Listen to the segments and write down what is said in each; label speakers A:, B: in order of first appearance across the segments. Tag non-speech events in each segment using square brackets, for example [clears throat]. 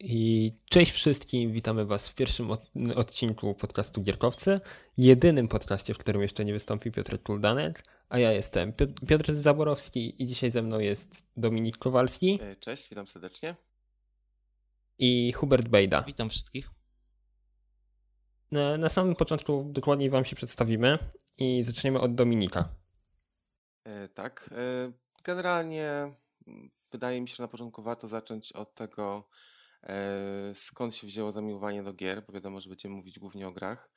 A: I cześć wszystkim, witamy Was w pierwszym odcinku podcastu Gierkowcy, jedynym podcaście, w którym jeszcze nie wystąpi Piotr Kuldanek, a ja jestem Piotr Zaborowski i dzisiaj ze mną jest Dominik Kowalski.
B: E, cześć, witam serdecznie.
A: I Hubert Bejda.
C: Witam wszystkich.
A: Na, na samym początku dokładniej Wam się przedstawimy i zaczniemy od Dominika.
B: E, tak, e, generalnie mm, wydaje mi się, że na początku warto zacząć od tego, skąd się wzięło zamiłowanie do gier, bo wiadomo, że będziemy mówić głównie o grach.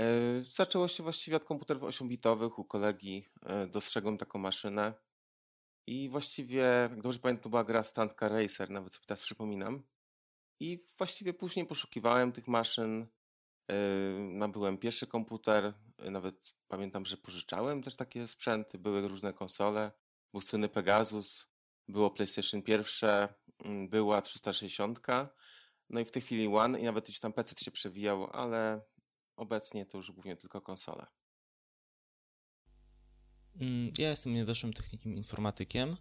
B: E, zaczęło się właściwie od komputerów 8-bitowych. U kolegi e, dostrzegłem taką maszynę. I właściwie, jak dobrze pamiętam, to była gra Stunt Car Racer, nawet sobie teraz przypominam. I właściwie później poszukiwałem tych maszyn. Nabyłem pierwszy komputer, nawet pamiętam, że pożyczałem też takie sprzęty. Były różne konsole. Był słynny Pegasus, było PlayStation pierwsze, Mm, była 360. No i w tej chwili One i nawet gdzieś tam PC się przewijał, ale obecnie to już głównie tylko konsole.
C: Mm, ja jestem niedoszłym technikiem informatykiem.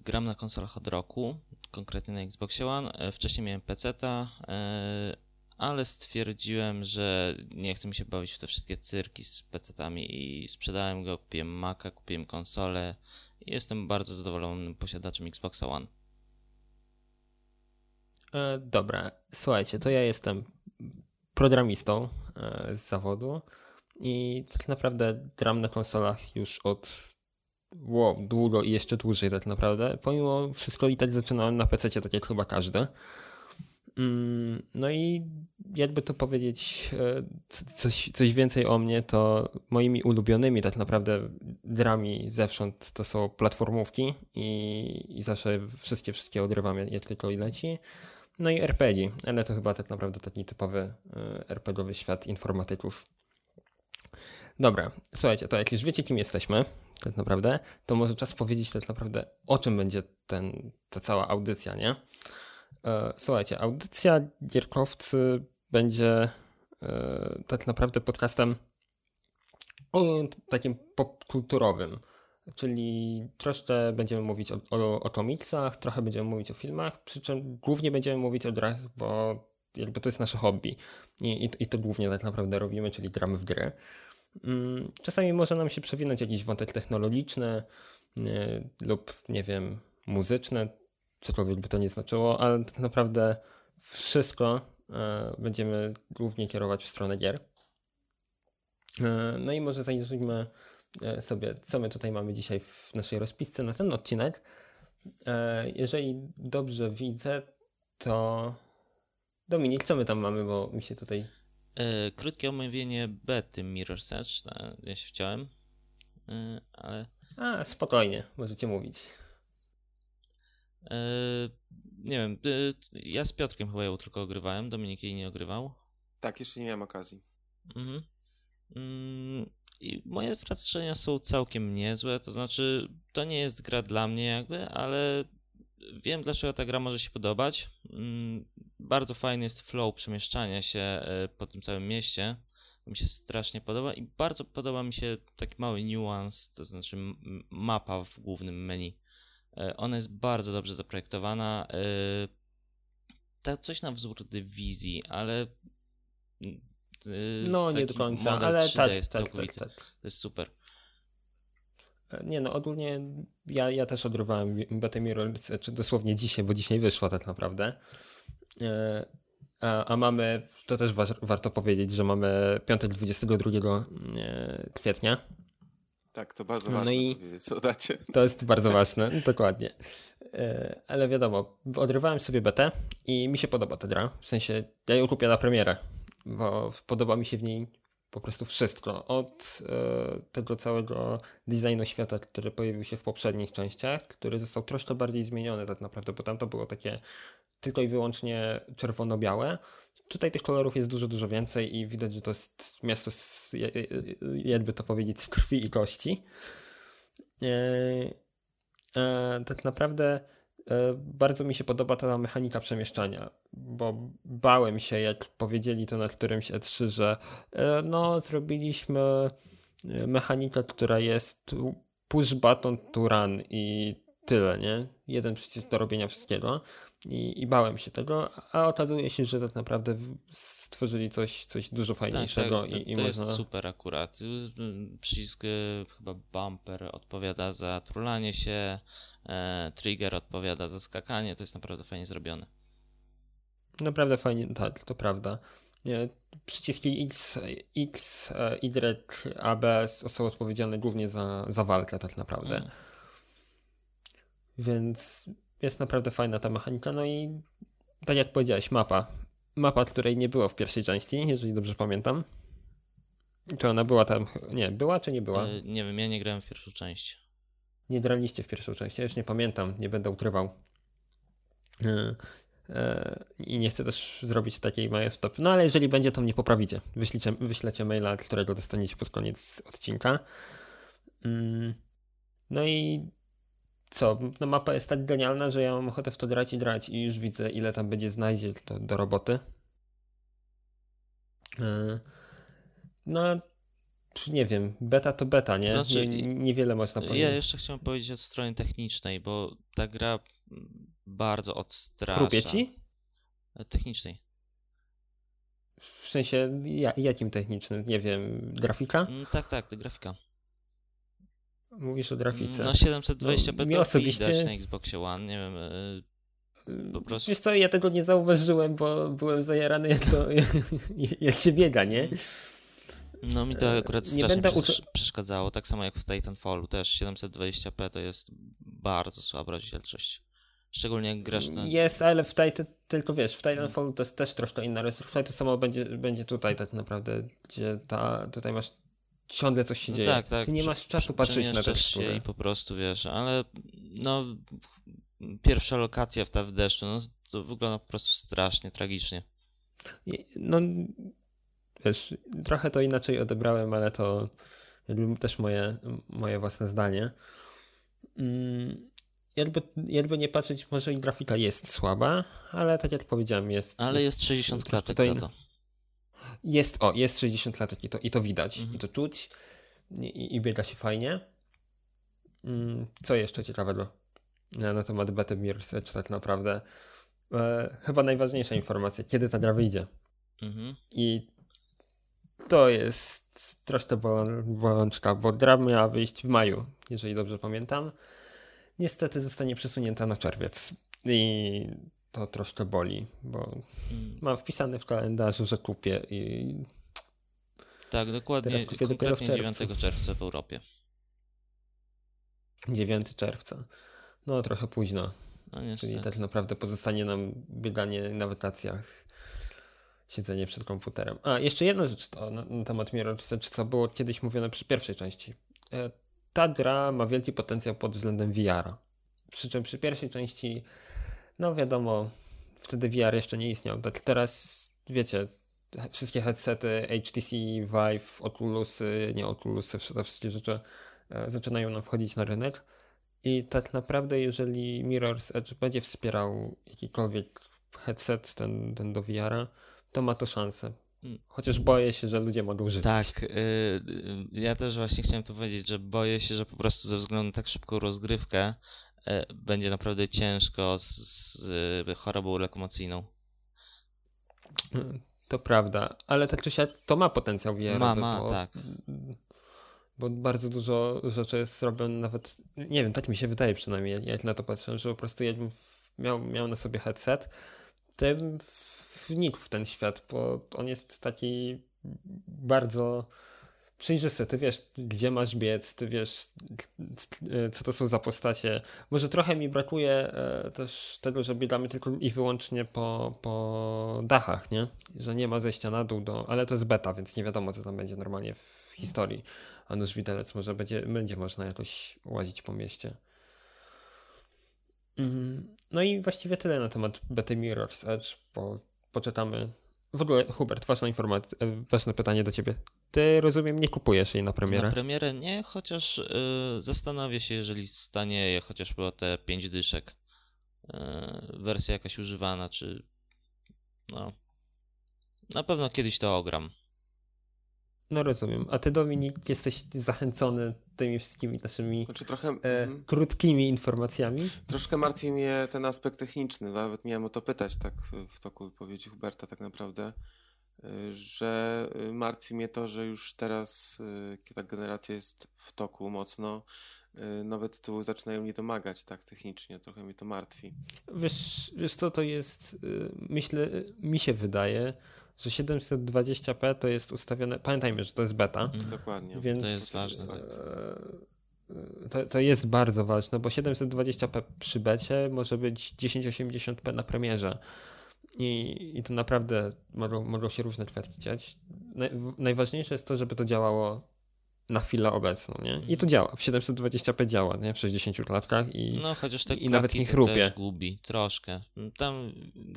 C: Gram na konsolach od roku, konkretnie na Xbox One. E, wcześniej miałem PC-ta, e, ale stwierdziłem, że nie chcę mi się bawić w te wszystkie cyrki z PC-tami i sprzedałem go, kupiłem Maca, kupiłem konsolę jestem bardzo zadowolonym posiadaczem Xboxa One.
A: E, dobra, słuchajcie, to ja jestem programistą e, z zawodu i tak naprawdę gram na konsolach już od wow, długo i jeszcze dłużej tak naprawdę. Pomimo wszystko i tak zaczynałem na PC, tak jak chyba każdy. Mm, no i jakby to powiedzieć e, coś, coś więcej o mnie, to moimi ulubionymi tak naprawdę drami zewsząd to są platformówki i, i zawsze wszystkie, wszystkie odrywam jak tylko i leci. No i RPG, ale to chyba tak naprawdę taki typowy y, RPGowy świat informatyków. Dobra, słuchajcie, to jak już wiecie, kim jesteśmy, tak naprawdę, to może czas powiedzieć tak naprawdę, o czym będzie ten, ta cała audycja, nie? E, słuchajcie, audycja Gierkowcy będzie e, tak naprawdę podcastem takim popkulturowym czyli troszkę będziemy mówić o, o, o komiksach, trochę będziemy mówić o filmach, przy czym głównie będziemy mówić o grach, bo jakby to jest nasze hobby I, i, i to głównie tak naprawdę robimy, czyli gramy w gry. Mm, czasami może nam się przewinąć jakiś wątek technologiczny nie, lub, nie wiem, muzyczny, cokolwiek by to nie znaczyło, ale tak naprawdę wszystko e, będziemy głównie kierować w stronę gier. E, no i może zajrzyjmy E, sobie, co my tutaj mamy dzisiaj w naszej rozpisce na ten odcinek. Jeżeli dobrze widzę, to Dominik, co my tam mamy, bo mi się tutaj...
C: Krótkie omówienie bety Mirror Search, ja się chciałem, ale...
A: A, spokojnie, możecie mówić.
C: Nie wiem, ja z Piotrkiem chyba ją tylko ogrywałem, Dominik jej nie ogrywał.
B: Tak, jeszcze nie miałem okazji. Mhm.
C: Mm, i moje wrażenia są całkiem niezłe, to znaczy to nie jest gra dla mnie jakby, ale wiem dlaczego ta gra może się podobać. Mm, bardzo fajny jest flow przemieszczania się e, po tym całym mieście. To mi się strasznie podoba i bardzo podoba mi się taki mały niuans, to znaczy mapa w głównym menu. E, ona jest bardzo dobrze zaprojektowana. E, tak coś na wzór dywizji, ale
A: Y, no, nie do końca, ale tak, jest tak, tak, tak.
C: To jest super.
A: E, nie no, ogólnie ja, ja też odrywałem Betę Mirror, czy dosłownie dzisiaj, bo dzisiaj wyszła tak naprawdę. E, a, a mamy, to też wa warto powiedzieć, że mamy piątek 22 e, kwietnia.
B: Tak, to bardzo no ważne no i co dacie. [laughs]
A: To jest bardzo ważne, dokładnie. Ale wiadomo, odrywałem sobie betę i mi się podoba ta gra. W sensie, ja ją kupię na premierę bo podoba mi się w niej po prostu wszystko. Od e, tego całego designu świata, który pojawił się w poprzednich częściach, który został troszkę bardziej zmieniony tak naprawdę, bo tam to było takie tylko i wyłącznie czerwono-białe. Tutaj tych kolorów jest dużo, dużo więcej i widać, że to jest miasto, z, jakby to powiedzieć, z krwi i kości. E, e, tak naprawdę E, bardzo mi się podoba ta mechanika przemieszczania, bo bałem się, jak powiedzieli to na którymś E3, że e, no, zrobiliśmy e, mechanikę, która jest push button to run i tyle, nie? Jeden przycisk do robienia wszystkiego i, i bałem się tego, a okazuje się, że tak naprawdę stworzyli coś, coś dużo fajniejszego
C: tak, to,
A: i, i
C: to
A: można...
C: jest super akurat. Przycisk y, chyba bumper odpowiada za trulanie się, e, trigger odpowiada za skakanie, to jest naprawdę fajnie zrobione.
A: Naprawdę fajnie, tak, to prawda. Nie, przyciski X, X, Y, A, B są odpowiedzialne głównie za, za walkę tak naprawdę.
C: Mm.
A: Więc jest naprawdę fajna ta mechanika. No i tak jak powiedziałeś, mapa. Mapa, której nie było w pierwszej części, jeżeli dobrze pamiętam. Czy ona była tam? Nie, była czy nie była?
C: E, nie wiem, ja nie grałem w pierwszą część.
A: Nie graliście w pierwszą część, ja już nie pamiętam, nie będę ukrywał. E, e, I nie chcę też zrobić takiej małej wtopy. No ale jeżeli będzie, to mnie poprawicie. Wyślijcie, wyślecie maila, którego dostaniecie pod koniec odcinka. Mm, No i co? No mapa jest tak genialna, że ja mam ochotę w to grać i grać i już widzę, ile tam będzie znajdzie to do roboty. E, No, nie wiem, beta to beta, nie?
C: Znaczy,
A: nie niewiele można powiedzieć.
C: Ja jeszcze chciałem powiedzieć od strony technicznej, bo ta gra bardzo odstrasza.
A: Chrupie ci?
C: E, Technicznej.
A: W sensie, ja, jakim technicznym? Nie wiem, grafika?
C: Mm, Tak, tak, to grafika.
A: Mówisz o grafice.
C: No 720p
A: No,
C: to
A: osobiście-
C: widać na Xboxie One, nie wiem, e, po prostu-
A: Wiesz co, ja tego nie zauważyłem, bo byłem zajarany jak, to, [laughs] [laughs] jak się biega, nie?
C: no mi to akurat
A: nie
C: strasznie
A: będę uczy-
C: przeszkadzało, tak samo jak w Titanfallu, też 720p to jest bardzo słaba rozdzielczość. Szczególnie jak grasz na...
A: Jest, ale w Titan, tylko wiesz, w Titanfallu to jest też troszkę inna rozrywka. To samo będzie, będzie tutaj tak naprawdę, gdzie ta, tutaj masz ciągle coś się
C: No
A: dzieje.
C: tak, tak.
A: Ty nie masz czasu patrzeć na te
C: przemieszczasz się i po prostu wiesz, ale no pierwsza lokacja w ta w deszczu, no to wygląda po prostu strasznie, tragicznie.
A: No, wiesz, trochę to inaczej odebrałem, ale to jakby też moje, moje własne zdanie. Mm, Jakby, jakby nie patrzeć, może i grafika jest słaba, ale tak jak powiedziałem, jest.
C: Ale jest 60
A: troszkę
C: klatek za to.
A: Jest, o, jest 60 klatek i to, i to widać,
C: Mhm.
A: i to czuć, i, i biega się fajnie. Mm, Co jeszcze ciekawego na, temat Beta Mirror's Edge tak naprawdę? E, chyba najważniejsza informacja, kiedy ta gra wyjdzie.
C: Mhm.
A: I to jest troszkę bolą- bolączka, bo gra miała wyjść w maju, jeżeli dobrze pamiętam. Niestety zostanie przesunięta na czerwiec. I to troszkę boli, bo
C: Mm.
A: mam wpisane w kalendarzu, że kupię i
C: Tak, dokładnie,
A: Teraz kupię dopiero w
C: konkretnie
A: czerwcu.
C: 9 czerwca w Europie.
A: 9 czerwca. No trochę późno,
C: No
A: czyli
C: niestety.
A: tak naprawdę pozostanie nam bieganie na wakacjach, siedzenie przed komputerem. A, jeszcze jedna rzecz to na, na temat Mirror's Edge, co było kiedyś mówione przy pierwszej części. E, Ta gra ma wielki potencjał pod względem VR-a. Przy czym przy pierwszej części, no wiadomo, wtedy VR jeszcze nie istniał. Tak teraz, wiecie, wszystkie headsety, HTC, Vive, Oculusy, nie Oculusy, te wszystkie rzeczy e, zaczynają nam wchodzić na rynek. I tak naprawdę, jeżeli Mirror's Edge będzie wspierał jakikolwiek headset, ten, ten do VR-a, to ma to szansę.
C: Mm.
A: Chociaż boję się, że ludzie mogą żyć.
C: Tak, y, y, ja też właśnie chciałem tu powiedzieć, że boję się, że po prostu ze względu na tak szybką rozgrywkę będzie naprawdę ciężko z, z y, chorobą lokomocyjną.
A: To prawda, ale tak czy siak to ma potencjał VR.
C: Ma, ma,
A: bo,
C: tak.
A: Bo bardzo dużo rzeczy jest robione nawet, nie wiem, tak mi się wydaje przynajmniej, jak na to patrzę, że po prostu jakbym miał, miał na sobie headset, to ja bym wnikł w ten świat, bo on jest taki bardzo przejrzysty. Ty wiesz, gdzie masz biec, ty wiesz, co to są za postacie. Może trochę mi brakuje e, też tego, że biegamy tylko i wyłącznie po, po dachach, nie? Że nie ma zejścia na dół, do, ale to jest beta, więc nie wiadomo, co tam będzie normalnie w historii. A nóż widelec może będzie, będzie można jakoś łazić po mieście. Mhm. No i właściwie tyle na temat Bety Mirror's Edge, bo poczytamy. W ogóle, Hubert, ważna informacja, e, ważne pytanie do ciebie. Ty, rozumiem, nie kupujesz jej na premierę?
C: Na premierę nie, chociaż y, zastanowię się, jeżeli stanieje chociażby o te 5 dyszek. Y, wersja jakaś używana, czy. No. Na pewno kiedyś to ogram.
A: No rozumiem. A ty, Dominik, jesteś zachęcony tymi wszystkimi naszymi
B: Znaczy trochę...
A: e,
B: mhm.
A: krótkimi informacjami.
B: Troszkę martwi mnie ten aspekt techniczny, nawet miałem o to pytać tak w toku wypowiedzi Huberta tak naprawdę, że y, martwi mnie to, że już teraz, kiedy ta generacja jest w toku mocno, y, nowe tytuły zaczynają nie domagać tak technicznie, trochę mnie to martwi.
A: Wiesz, wiesz co to jest, y, myślę, mi się wydaje, że 720p to jest ustawione, pamiętajmy, że to jest beta,
C: Mhm.
B: Dokładnie.
A: więc
C: To jest ważne, tak.
A: To, to jest bardzo ważne, bo 720p przy becie może być 1080p na premierze. I, I to naprawdę mogą, mogą się różne kwestie dziać. Naj, najważniejsze jest to, żeby to działało na chwilę obecną, nie? I to działa. W 720p działa, nie? W 60 klatkach i
C: No, chociaż te
A: i nawet nie chrupie.
C: też gubi, troszkę. Tam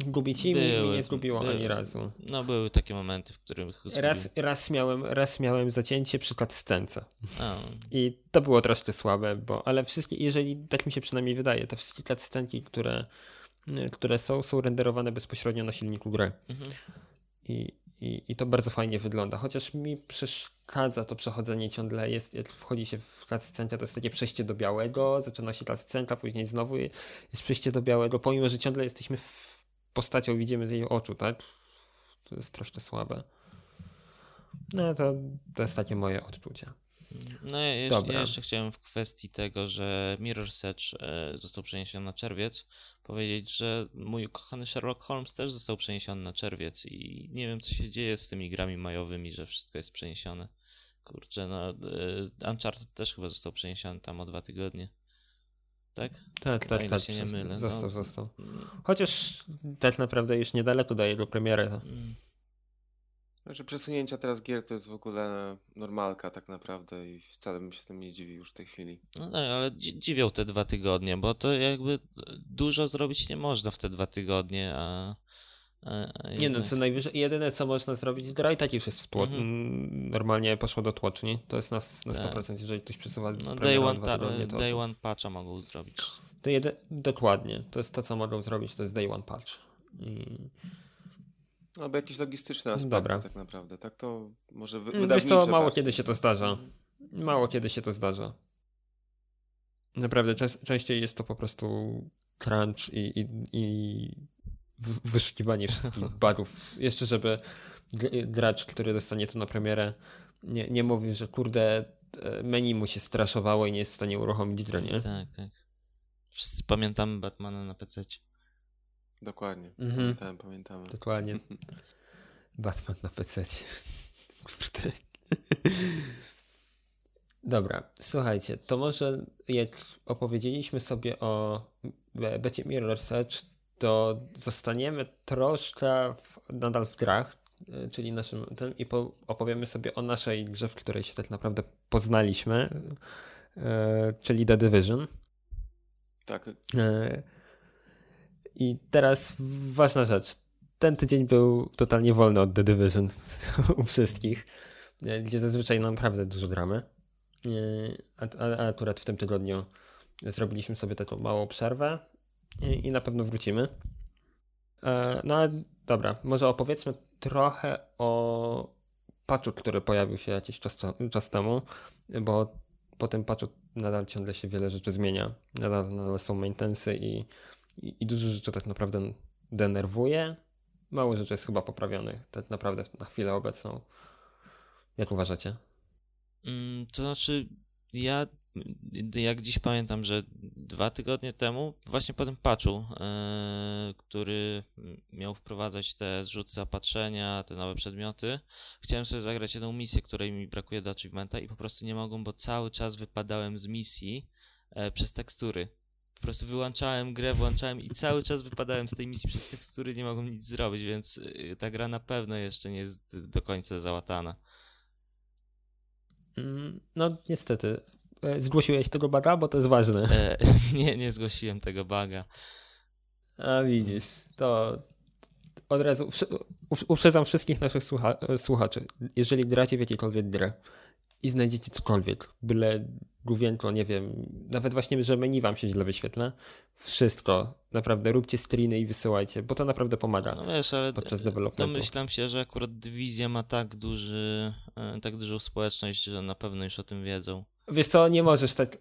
A: gubi ci, mi, mi
C: były,
A: nie zgubiło
C: były.
A: ani razu.
C: No, były takie momenty, w których zgubił.
A: Raz, raz, miałem, raz miałem zacięcie przy cutscence.
C: A,
A: I to było troszkę słabe, bo ale wszystkie, jeżeli tak mi się przynajmniej wydaje, te wszystkie cutscenki, które, które są, są renderowane bezpośrednio na silniku gry.
C: mhm.
A: I, i, I to bardzo fajnie wygląda. Chociaż mi przeszkadza to przechodzenie ciągle. Jest, jak wchodzi się w cutscenkę, to jest takie przejście do białego, zaczyna się cutscenka, później znowu je- jest przejście do białego, pomimo, że ciągle jesteśmy w postacią, widzimy z jej oczu, tak? To jest troszkę słabe. No to, to jest takie moje odczucie.
C: No ja, jeszcze, ja jeszcze chciałem w kwestii tego, że Mirror's Edge e, został przeniesiony na czerwiec, powiedzieć, że mój kochany Sherlock Holmes też został przeniesiony na czerwiec i nie wiem, co się dzieje z tymi grami majowymi, że wszystko jest przeniesione. Kurczę, no e, Uncharted też chyba został przeniesiony tam o dwa tygodnie. Tak?
A: Tak, tak, tak.
C: się nie
A: przez-
C: mylę,
A: Został,
C: no.
A: został. Chociaż tak naprawdę już niedaleko do jego premiery. To.
B: Znaczy przesunięcia teraz gier to jest w ogóle normalka tak naprawdę i wcale bym się tym nie dziwił już w tej chwili.
C: No tak, ale dzi- dziwią te dwa tygodnie, bo to jakby dużo zrobić nie można w te dwa tygodnie, a... a, a
A: Nie no, co najwyżej, jedyne co można zrobić, gra i tak już jest w tło,
C: Mhm.
A: mm, normalnie poszło do tłoczni, to jest na, na
C: Tak.
A: 100%, jeżeli ktoś przesuwa
C: No day one, ta,
A: tygodnie, to,
C: day one patcha mogą zrobić.
A: to jedy, dokładnie, to jest to co mogą zrobić, to jest day one patch. I,
B: Albo jakieś logistyczne aspekty
A: Dobra.
B: tak naprawdę, tak to może wy,
A: Mm, Wiesz
B: wydawnicze
A: co, mało
B: bardziej.
A: kiedy się to zdarza. Mało kiedy się to zdarza. Naprawdę, częściej jest to po prostu crunch i, i, i wyszukiwanie wszystkich [laughs] bugów. Jeszcze żeby gracz, który dostanie to na premierę, nie, nie mówi, że kurde, e, menu mu się straszowało i nie jest w stanie uruchomić gry, nie?
C: Tak, tak. Wszyscy pamiętamy Batmana na PC.
B: Dokładnie,
A: Mhm.
B: pamiętamy, pamiętamy.
A: Dokładnie. [laughs] Batman na PC. [laughs] Kurde. Dobra, słuchajcie, to może jak opowiedzieliśmy sobie o be- becie Mirror's Edge, to zostaniemy troszkę w, nadal w grach, y, czyli naszym tym, i po, opowiemy sobie o naszej grze, w której się tak naprawdę poznaliśmy, y, czyli The Division.
B: Tak,
A: E, I teraz ważna rzecz. Ten tydzień był totalnie wolny od The Division [laughs] u wszystkich, e, gdzie zazwyczaj naprawdę dużo gramy. E, A, akurat w tym tygodniu zrobiliśmy sobie taką małą przerwę i, i na pewno wrócimy. E, No ale dobra, może opowiedzmy trochę o patchu, który pojawił się jakiś czas, czas temu, bo po tym patchu nadal ciągle się wiele rzeczy zmienia. Nadal, nadal są maintenancey i, i, i dużo rzeczy tak naprawdę denerwuje. Mało rzeczy jest chyba poprawionych, tak naprawdę na chwilę obecną. Jak uważacie?
C: Mm, to znaczy, ja jak dziś pamiętam, że dwa tygodnie temu, właśnie po tym patchu, e, który miał wprowadzać te zrzuty zapatrzenia, te nowe przedmioty, chciałem sobie zagrać jedną misję, której mi brakuje do achievementa i po prostu nie mogłem, bo cały czas wypadałem z misji e, przez tekstury. Po prostu wyłączałem grę, włączałem i cały czas wypadałem z tej misji przez tekstury, nie mogłem nic zrobić, więc y, ta gra na pewno jeszcze nie jest do końca załatana.
A: Mm, No niestety. E, Zgłosiłeś tego baga, bo to jest ważne.
C: E, [laughs] nie, nie zgłosiłem tego buga.
A: A widzisz, to od razu uprzedzam wszystkich naszych słucha- słuchaczy. Jeżeli gracie w jakiekolwiek grę i znajdziecie cokolwiek, byle główienko, nie wiem, nawet właśnie, że menu wam się źle wyświetla, wszystko, naprawdę róbcie screeny i wysyłajcie, bo to naprawdę pomaga
C: No wiesz, ale
A: podczas developmentu.
C: domyślam się, że akurat dywizja ma tak duży, e, tak dużą społeczność, że na pewno już o tym wiedzą.
A: Wiesz co, nie możesz tak,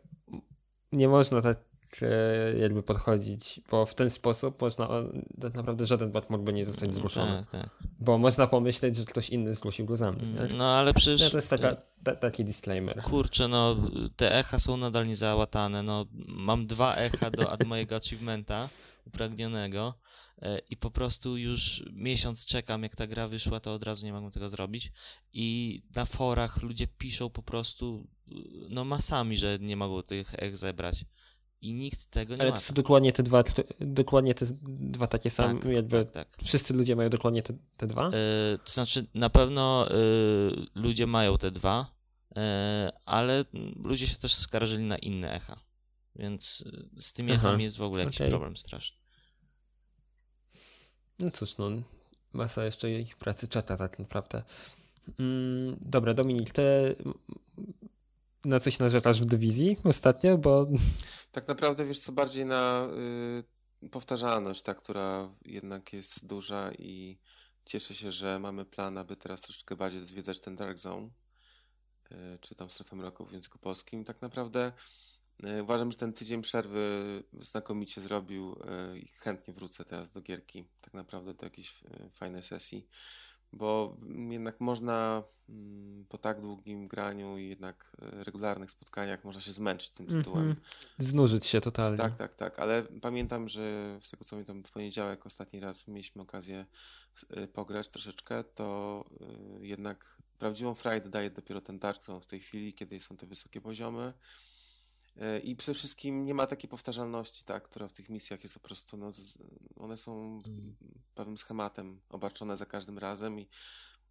A: nie można tak e, jakby podchodzić, bo w ten sposób można, tak naprawdę żaden bot mógłby nie zostać zgłoszony,
C: Tak, tak.
A: bo można pomyśleć, że ktoś inny zgłosił go za mnie, nie?
C: No ale przecież...
A: No, to jest taka, ta, taki disclaimer.
C: Kurczę, no te echa są nadal niezałatane. No, mam dwa echa do mojego achievementa upragnionego e, i po prostu już miesiąc czekam, jak ta gra wyszła, to od razu nie mogę tego zrobić. I na forach ludzie piszą po prostu no masami, że nie mogą tych ech zebrać. I nikt tego nie
A: Ale
C: ma.
A: to są dokładnie te dwa, dokładnie te dwa takie same,
C: Tak,
A: jakby
C: tak, tak.
A: wszyscy ludzie mają dokładnie te, te dwa?
C: E, to znaczy, na pewno e, ludzie mają te dwa, e, ale ludzie się też skarżyli na inne echa. Więc z tymi
A: Aha,
C: echami jest w ogóle jakiś
A: okej.
C: problem straszny.
A: No cóż, no, masa jeszcze ich pracy czeka tak naprawdę. Mm, dobra, Dominik, ty na coś narzekasz w dywizji ostatnio, bo
B: Tak naprawdę wiesz co bardziej na y, powtarzalność, ta, która jednak jest duża i cieszę się, że mamy plan, aby teraz troszeczkę bardziej zwiedzać ten Dark Zone, y, czy tam strefę mroku w języku polskim. Tak naprawdę y, uważam, że ten tydzień przerwy znakomicie zrobił y, i chętnie wrócę teraz do gierki, tak naprawdę do jakiejś y, fajnej sesji. Bo jednak można mm, po tak długim graniu i jednak y, regularnych spotkaniach można się zmęczyć tym tytułem.
A: Mhm. znużyć się totalnie.
B: Tak, tak, tak, ale pamiętam, że z tego co pamiętam w poniedziałek ostatni raz mieliśmy okazję y, pograć troszeczkę, to y, jednak prawdziwą frajdę daje dopiero ten Dark Zone w tej chwili, kiedy są te wysokie poziomy. Y, I przede wszystkim nie ma takiej powtarzalności, tak, która w tych misjach jest po prostu, no, one są pewnym schematem obarczone za każdym razem i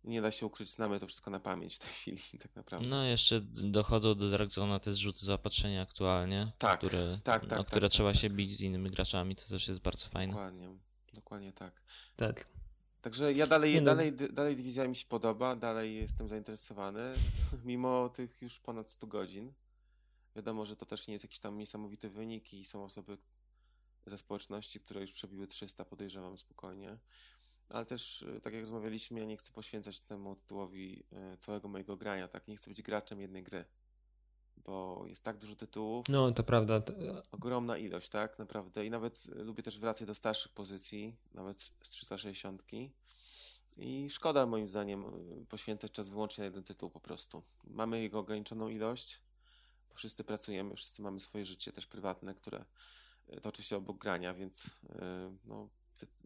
B: nie da się ukryć, znamy to wszystko na pamięć w tej [laughs] chwili, tak naprawdę.
C: No, jeszcze dochodzą do Dark te zrzuty zaopatrzenia aktualnie,
B: Tak,
C: które,
B: tak, tak,
C: o
B: tak,
C: które
B: tak,
C: trzeba
B: tak.
C: się bić z innymi graczami, to też jest bardzo fajne.
B: Dokładnie, dokładnie tak.
A: Tak.
B: Także ja dalej,
A: Nie no.
B: dalej, dy- dalej dywizja mi się podoba, dalej jestem zainteresowany, [laughs] mimo tych już ponad 100 godzin. Wiadomo, że to też nie jest jakiś tam niesamowity wynik i są osoby ze społeczności, które już przebiły 300, podejrzewam spokojnie. Ale też, y, tak jak rozmawialiśmy, ja nie chcę poświęcać temu tytułowi y, całego mojego grania, tak? Nie chcę być graczem jednej gry, bo jest tak dużo tytułów,
A: No, to prawda.
B: Ogromna ilość, tak, naprawdę. I nawet y, lubię też wracać do starszych pozycji, nawet z 360. I szkoda moim zdaniem poświęcać czas wyłącznie na jeden tytuł po prostu. Mamy jego ograniczoną ilość, bo wszyscy pracujemy, wszyscy mamy swoje życie też prywatne, które y, toczy się obok grania, więc y, no,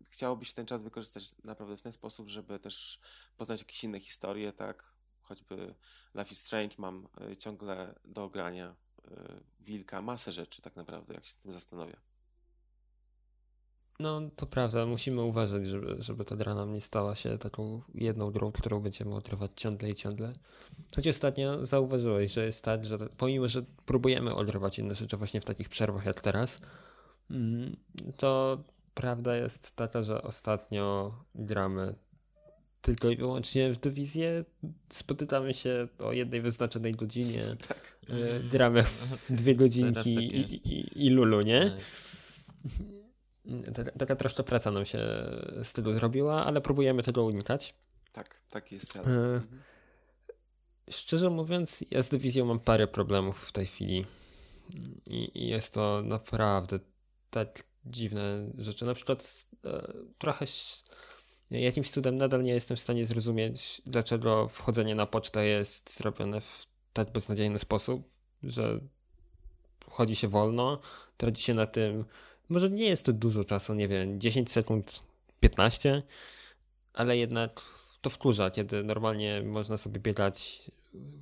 B: chciałoby się ten czas wykorzystać naprawdę w ten sposób, żeby też poznać jakieś inne historie, tak, choćby Life is Strange mam y, ciągle do grania, Wilka, masę rzeczy tak naprawdę, jak się tym zastanowię.
A: No, to prawda, musimy uważać, żeby, żeby ta gra nam nie stała się taką jedną grą, którą będziemy odrywać ciągle i ciągle. Choć ostatnio zauważyłeś, że jest tak, że pomimo, że próbujemy odrywać inne rzeczy właśnie w takich przerwach jak teraz, mm, to prawda jest taka, że ostatnio gramy tylko i wyłącznie w dywizję, spotykamy się o jednej wyznaczonej godzinie, [laughs]
B: Tak.
A: y, gramy w [laughs] dwie godzinki
C: tak
A: i, i, i lulu, nie?
C: Tak. [laughs]
A: Taka, troszkę praca nam się z tego zrobiła, ale próbujemy tego unikać.
B: Tak, taki jest cel. Mhm.
A: Szczerze mówiąc, ja z dywizją mam parę problemów w tej chwili. I, jest to naprawdę tak dziwne rzeczy. Na przykład e, trochę jakimś cudem nadal nie jestem w stanie zrozumieć, dlaczego wchodzenie na pocztę jest zrobione w tak beznadziejny sposób, że chodzi się wolno, traci się na tym. Może nie jest to dużo czasu, nie wiem, 10 sekund, 15, ale jednak to wkurza, kiedy normalnie można sobie biegać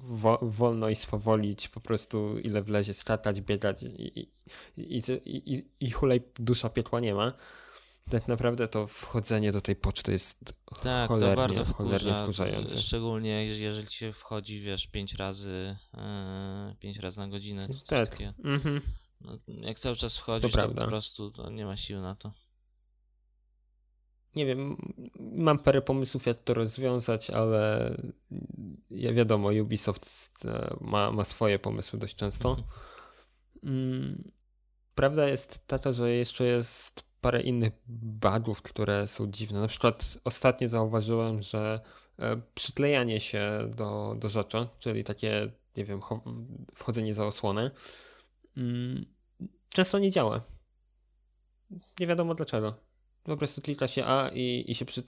A: wo wolno i swawolić, po prostu ile wlezie, skakać, biegać i, i, i, i, hulej dusza piekła nie ma. Tak naprawdę to wchodzenie do tej poczty jest
C: Tak,
A: cholernie,
C: to bardzo
A: cholernie
C: wkurza,
A: wkurzające.
C: szczególnie jeż- jeżeli się wchodzi, wiesz, pięć razy, e, pięć razy na godzinę, czy coś
A: Tak.
C: takiego.
A: Mhm.
C: No, jak cały czas wchodzisz,
A: To
C: to, po prostu to nie ma sił na to.
A: Nie wiem, mam parę pomysłów, jak to rozwiązać, ale ja wiadomo, Ubisoft e, ma, ma swoje pomysły dość często. Mm, prawda jest taka, że jeszcze jest parę innych bugów, które są dziwne. Na przykład ostatnio zauważyłem, że e, przyklejanie się do, do rzeczy, czyli takie, nie wiem, wchodzenie za osłonę, często nie działa. Nie wiadomo dlaczego. Po prostu klika się A i, i się przy,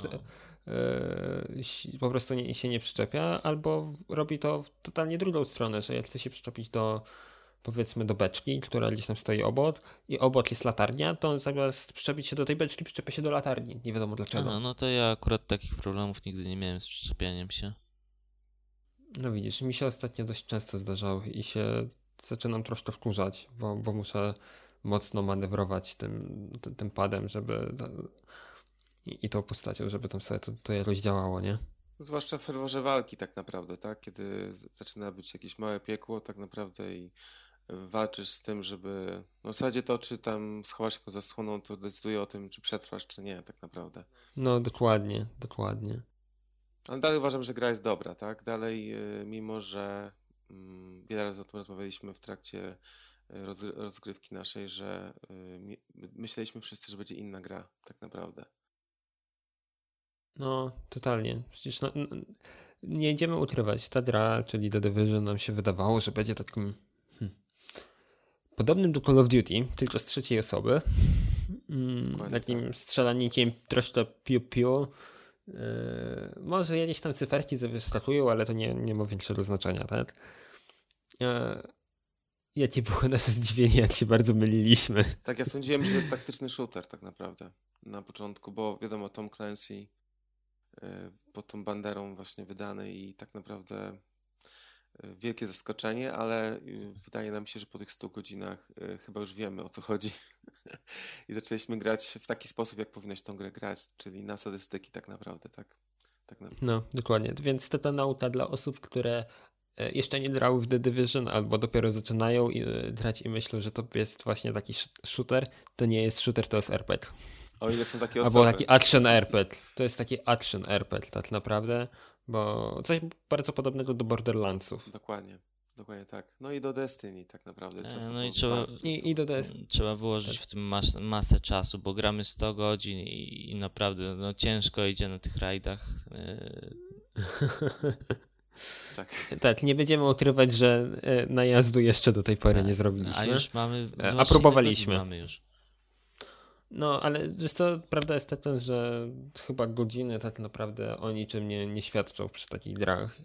A: yy, po prostu nie, się nie przyczepia, albo robi to w totalnie drugą stronę, że jak chce się przyczepić do powiedzmy do beczki, która gdzieś tam stoi obok i obok jest latarnia, to on zamiast przyczepić się do tej beczki, przyczepia się do latarni. Nie wiadomo dlaczego.
C: Aha, no to ja akurat takich problemów nigdy nie miałem z przyczepianiem się.
A: No widzisz, mi się ostatnio dość często zdarzało i się zaczynam troszkę wkurzać, bo, bo muszę mocno manewrować tym, tym, tym padem, żeby i, i tą postacią, żeby tam sobie to, to jakoś działało, nie?
B: Zwłaszcza w ferworze walki tak naprawdę, tak? Kiedy zaczyna być jakieś małe piekło tak naprawdę i walczysz z tym, żeby... No w zasadzie to, czy tam schowasz się zasłoną, to decyduje o tym, czy przetrwasz, czy nie, tak naprawdę.
A: No, dokładnie, dokładnie.
B: Ale dalej uważam, że gra jest dobra, tak? Dalej, y, mimo że wiele razy o tym rozmawialiśmy w trakcie y, rozgrywki naszej, że y, myśleliśmy wszyscy, że będzie inna gra, tak naprawdę.
A: No, totalnie. Przecież no, nie idziemy ukrywać. Ta gra, czyli The Division, nam się wydawało, że będzie takim hmm, podobnym do Call of Duty, tylko z trzeciej osoby. Mm, takim tak. strzelanikiem troszkę piu-piu. Yy, może jakieś tam cyferki sobie skakują, ale to nie, nie ma większego znaczenia, tak? Yy, jakie było nasze zdziwienie, jak się bardzo myliliśmy.
B: Tak, ja sądziłem, że to jest taktyczny shooter tak naprawdę na początku, bo wiadomo, Tom Clancy E, pod tą banderą właśnie wydany i tak naprawdę e, wielkie zaskoczenie, ale e, wydaje nam się, że po tych 100 godzinach chyba już wiemy o co chodzi [laughs] i zaczęliśmy grać w taki sposób, jak powinno się tą grę grać, czyli na statystyki tak naprawdę, tak. tak
A: naprawdę. No, dokładnie, więc to ta nauka dla osób, które jeszcze nie grały w The Division albo dopiero zaczynają grać i myślą, że to jest właśnie taki shooter, to nie jest shooter, to jest RPG.
B: O ile są takie osoby.
A: Albo taki action RPG. To jest taki action RPG tak naprawdę, bo coś bardzo podobnego do Borderlandsów.
B: Dokładnie. Dokładnie tak. No i do Destiny tak naprawdę.
C: E, no i trzeba,
A: i, i do
C: trzeba wyłożyć tak. w tym mas masę czasu, bo gramy 100 godzin i, i naprawdę no, ciężko idzie na tych rajdach. E. [laughs]
A: tak. tak, nie będziemy ukrywać, że e, najazdu jeszcze do tej pory tak, nie zrobiliśmy.
C: A już mamy.
A: A próbowaliśmy.
C: Mamy już.
A: No, ale wiesz to prawda jest taka, że chyba godziny tak naprawdę o niczym nie, nie świadczą przy takich grach.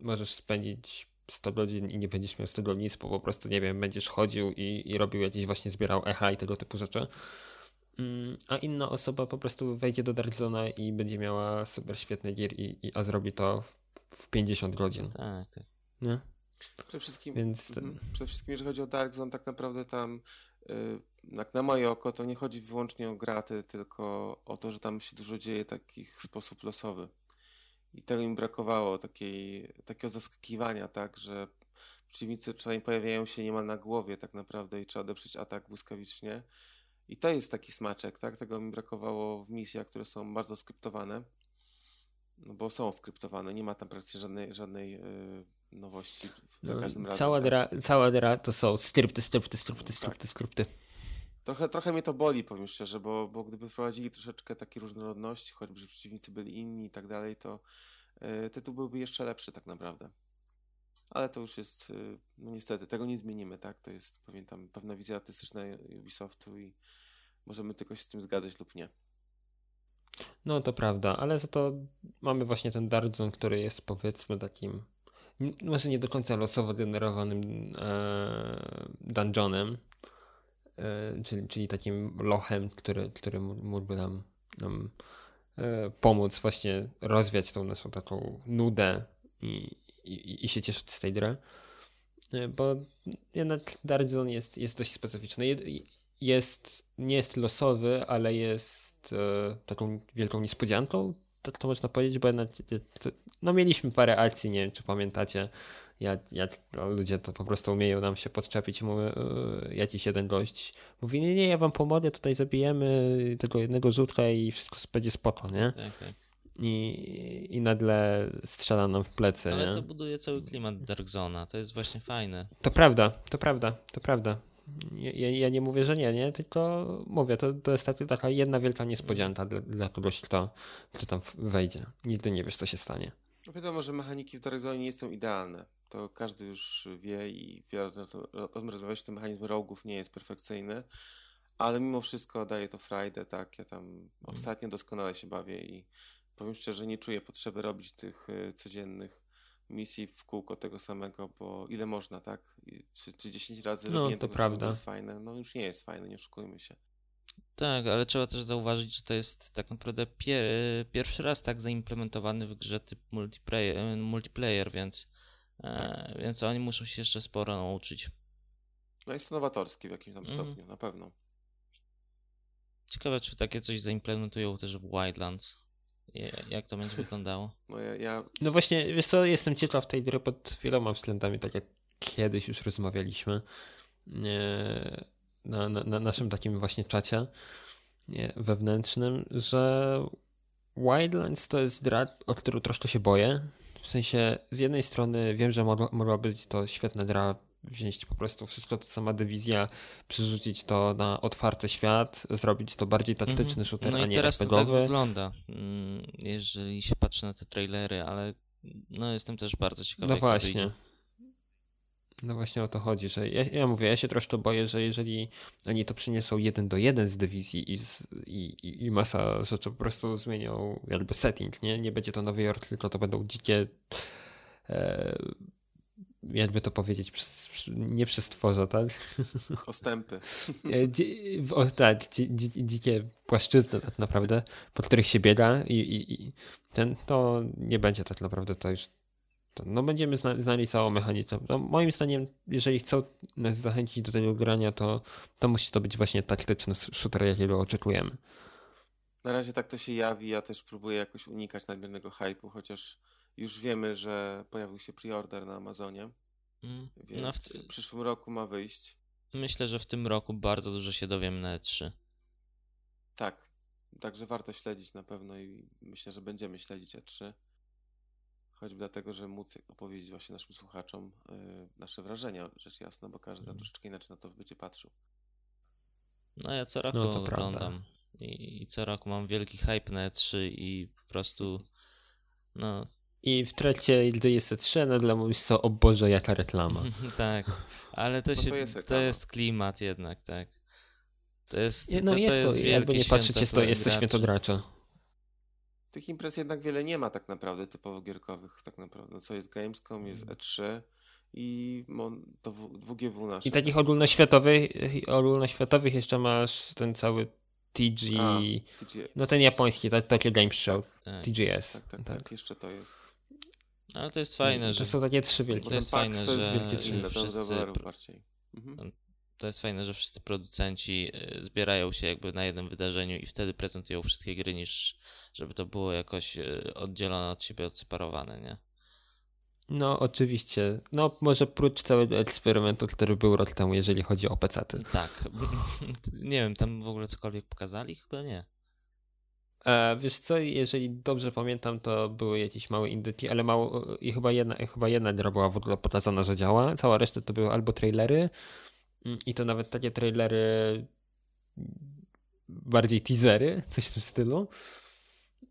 A: Możesz spędzić 100 godzin i nie będziesz miał z tego nic, bo po prostu, nie wiem, będziesz chodził i, i robił jakieś właśnie, zbierał echa i tego typu rzeczy. Mm, a inna osoba po prostu wejdzie do Darkzona i będzie miała super świetny gier, i, i, a zrobi to w 50 godzin.
C: Tak, tak.
A: Nie?
B: Przede wszystkim, Więc ten... przede wszystkim, jeżeli chodzi o Dark tak naprawdę tam Y, jak na moje oko, to nie chodzi wyłącznie o graty, tylko o to, że tam się dużo dzieje takich w sposób losowy. I tego mi brakowało, takiej, takiego zaskakiwania, tak, że przeciwnicy czasami pojawiają się niemal na głowie tak naprawdę i trzeba doprzeć atak błyskawicznie. I to jest taki smaczek, tak? Tego mi brakowało w misjach, które są bardzo skryptowane. No bo są skryptowane, nie ma tam praktycznie żadnej, żadnej yy, nowości za no, każdym razem.
A: Cała, tak. dra, cała dra to są skrypty, skrypty, skrypty, skrypty, tak. skrypty.
B: Trochę, trochę mnie to boli, powiem szczerze, bo, bo gdyby wprowadzili troszeczkę takiej różnorodności, choćby, że przeciwnicy byli inni i tak dalej, to yy, tytuł byłby jeszcze lepszy tak naprawdę. Ale to już jest, yy, no niestety, tego nie zmienimy, tak? To jest, pamiętam, pewna wizja artystyczna Ubisoftu i możemy tylko się z tym zgadzać lub nie.
A: No to prawda, ale za to mamy właśnie ten Dark Zone, który jest powiedzmy takim może nie do końca losowo generowanym e, dungeonem, e, czyli, czyli takim lochem, który, który mógłby nam, nam e, pomóc właśnie rozwiać tą naszą taką nudę i, i, i się cieszyć z tej gry. E, bo jednak Dark Zone jest, jest dość specyficzny. Jest, nie jest losowy, ale jest e, taką wielką niespodzianką, tak to można powiedzieć, bo jednak, no mieliśmy parę akcji, nie wiem czy pamiętacie, jak, jak ludzie to po prostu umieją nam się podczepić, mówię, yy, jakiś jeden gość mówi, nie, nie, ja wam pomogę, tutaj zabijemy tego jednego rzutka i wszystko będzie spoko, nie?
C: Tak, tak.
A: i, i nagle strzela nam w plecy.
C: Ale
A: nie?
C: to buduje cały klimat Dark Zona, to jest właśnie fajne.
A: To prawda, to prawda, to prawda. Ja, ja, nie mówię, że nie, nie, tylko mówię, to, to jest taka, taka jedna wielka niespodzianka dla, dla kogoś, kto, kto tam wejdzie. Nigdy nie wiesz, co się stanie.
B: No wiadomo, że mechaniki w Dark Zone nie są idealne. To każdy już wie i wiele razy o tym rozmawiałeś, ten mechanizm rogue'ów nie jest perfekcyjny, ale mimo wszystko daje to frajdę, tak? Ja tam ostatnio doskonale się bawię i powiem szczerze, nie czuję potrzeby robić tych y, codziennych misji w kółko tego samego, bo ile można, tak? Czy, czy 10 razy
A: No,
B: robienie
A: to
B: samego
A: prawda.
B: jest fajne? No już nie jest fajne, nie oszukujmy się.
C: Tak, ale trzeba też zauważyć, że to jest tak naprawdę pier pierwszy raz tak zaimplementowany w grze typ multiplayer, multiplayer więc, e, więc oni muszą się jeszcze sporo nauczyć.
B: No jest to nowatorski w jakimś tam
C: Mhm.
B: stopniu, na pewno.
C: Ciekawe, czy takie coś zaimplementują też w Wildlands. Jak to będzie [laughs] wyglądało?
B: No ja, ja
A: No właśnie, wiesz co, jestem ciekaw tej gry pod wieloma względami, tak jak kiedyś już rozmawialiśmy nie, na, na, na naszym takim właśnie czacie wewnętrznym, że Wildlands to jest gra, o którą troszkę się boję. W sensie, z jednej strony wiem, że mogła, mogła być to świetna gra, wziąć po prostu wszystko, to co ma dywizja, przerzucić to na otwarty świat, zrobić to bardziej taktyczny
C: Mhm.
A: shooter,
C: No
A: a
C: i
A: nie
C: teraz to tak wygląda, mm, jeżeli się patrzy na te trailery, ale no jestem też bardzo ciekawy,
A: No
C: jak to
A: właśnie. No właśnie o to chodzi, że ja, ja mówię, ja się troszkę boję, że jeżeli oni to przyniosą jeden do jeden z dywizji i, z, i, i- masa rzeczy po prostu zmienią jakby setting, nie? Nie będzie to Nowy Jork, tylko to będą dzikie e, jakby to powiedzieć, przez, nie przez tworza, tak? [laughs]
B: ostępy.
A: E, dzi, o, tak, dzi, dzi, dzikie płaszczyzny tak naprawdę, po których się biega i, i, i ten, to nie będzie tak naprawdę to już no będziemy zna, znali całą mechanikę. No, moim zdaniem, jeżeli chcą nas zachęcić do tego grania, to, to musi to być właśnie taktyczny shooter, jakiego oczekujemy.
B: Na razie tak to się jawi, ja też próbuję jakoś unikać nadmiernego hype'u, chociaż już wiemy, że pojawił się preorder na Amazonie,
C: Mm,
B: więc
C: No w,
B: w przyszłym roku ma wyjść.
C: myślę, że w tym roku bardzo dużo się dowiemy na E E3.
B: Tak, także warto śledzić na pewno i myślę, że będziemy śledzić E3. Choćby dlatego, że móc opowiedzieć właśnie naszym słuchaczom y, nasze wrażenia, rzecz jasna, bo każdy tam
C: Mhm.
B: troszeczkę inaczej na to będzie patrzył.
C: No ja co roku
A: No, to
C: oglądam I, i co roku mam wielki hype na E3 i po prostu no
A: I w trakcie, gdy jest E3, nagle mówisz co, o Boże, jaka reklama. [laughs]
C: tak, ale to,
B: No
C: się,
B: to jest
C: to jest klimat jednak, tak. To jest,
A: Nie, No
C: to,
A: jest
C: to
A: to,
C: jest
A: jakby
C: wielkie
A: nie jest to, jest to święto gracza.
B: Tych imprez jednak wiele nie ma tak naprawdę, typowo gierkowych tak naprawdę. No, co jest Gamescom, jest
C: Mhm.
B: E3 i to w, 2GW nasze.
A: I takich ogólnoświatowych, ogólnoświatowych jeszcze masz ten cały TG,
B: A, TG,
A: no ten japoński, to- Tokyo Game Show,
C: Tak.
A: TGS.
B: tak, tak, tak, jeszcze to jest.
C: Ale to jest fajne,
A: to
C: że
A: są takie trzy wielkie.
C: To jest
B: PAX
C: fajne,
B: to jest
C: że-
B: wielkie
C: że
B: to
C: wszyscy
B: bardziej. Mhm.
C: To jest fajne, że wszyscy producenci y, zbierają się jakby na jednym wydarzeniu i wtedy prezentują wszystkie gry, niż żeby to było jakoś y, oddzielone od siebie, odseparowane, nie?
A: No oczywiście, no może prócz całego eksperymentu, który był rok temu, jeżeli chodzi o pecety.
C: Tak. [laughs] nie wiem, tam w ogóle cokolwiek pokazali? Chyba nie.
A: E, wiesz co, jeżeli dobrze pamiętam, to były jakieś małe indyki, ale mało, i chyba jedna, chyba jedna gra była w ogóle pokazana, że działa, cała reszta to były albo trailery i to nawet takie trailery bardziej teasery, coś w tym stylu.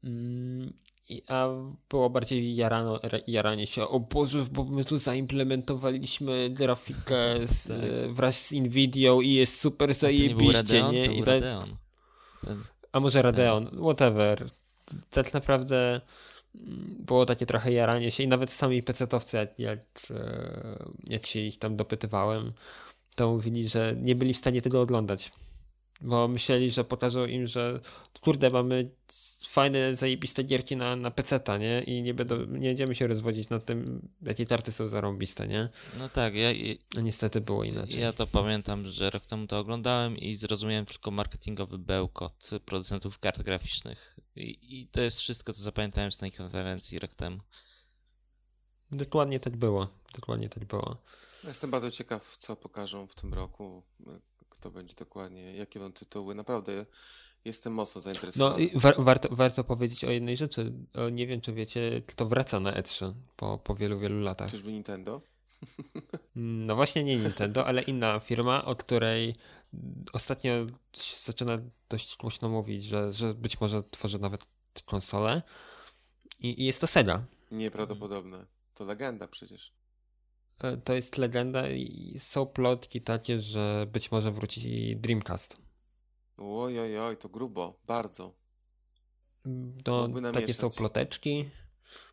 A: Mm, I, a było bardziej jarano, ra- jaranie się, o Boże, bo my tu zaimplementowaliśmy grafikę [laughs] z,
C: Tak.
A: wraz z Nvidią i jest super
C: nie
A: zajebiście,
C: Radeon?
A: nie?
C: To
A: I
C: Radeon. Ten,
A: a może Radeon, whatever. Tak naprawdę mm, było takie trochę jaranie się i nawet sami pecetowcy, jak, jak, e, jak się ich tam dopytywałem, to mówili, że nie byli w stanie tego oglądać. Bo myśleli, że pokażą im, że kurde, mamy fajne, zajebiste gierki na, na peceta, nie? I nie, będą, nie będziemy się rozwodzić nad tym, jakie karty są zarąbiste, nie?
C: no tak, ja,
A: A niestety było inaczej.
C: ja to pamiętam, że rok temu to oglądałem i zrozumiałem tylko marketingowy bełkot producentów kart graficznych. I, I to jest wszystko, co zapamiętałem z tej konferencji rok temu.
A: Dokładnie tak było. Dokładnie tak było.
B: Jestem bardzo ciekaw, co pokażą w tym roku, kto będzie dokładnie, jakie będą tytuły. Naprawdę Jestem mocno
A: No
B: zainteresowany.
A: i war, warto, warto powiedzieć o jednej rzeczy. Nie wiem, czy wiecie, kto wraca na E3 po, po wielu, wielu latach.
B: Czyżby Nintendo?
A: No właśnie nie Nintendo, ale inna firma, o której ostatnio zaczyna dość głośno mówić, że, że być może tworzy nawet konsolę. I, i jest to Sega.
B: Nieprawdopodobne. To legenda przecież.
A: E, To jest legenda i są plotki takie, że być może wróci Dreamcast.
B: Oj, oj, oj, to grubo. Bardzo.
A: No,
B: Mógłby
A: takie są ploteczki.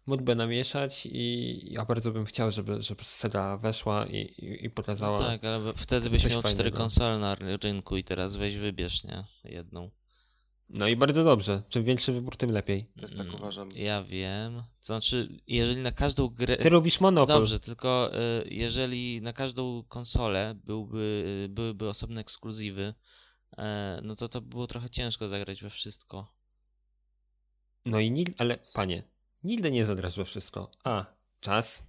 A: Mógłby namieszać i ja bardzo bym chciał, żeby, żeby Sega weszła i, i, i pokazała.
C: Tak, ale wtedy byś miał cztery konsole na ry- rynku i teraz weź wybierz, nie? Jedną.
A: No i bardzo dobrze. Czym większy wybór, tym lepiej.
B: Też tak
C: Mm,
B: uważam.
C: Ja wiem. To znaczy, jeżeli na każdą grę...
A: Ty lubisz Monopol.
C: Dobrze, tylko y, jeżeli na każdą konsolę byłby, y, byłyby osobne ekskluzywy, e, no to to było trochę ciężko zagrać we wszystko.
A: No i nigdy, ale panie, nigdy nie zadrasz we wszystko. A. Czas.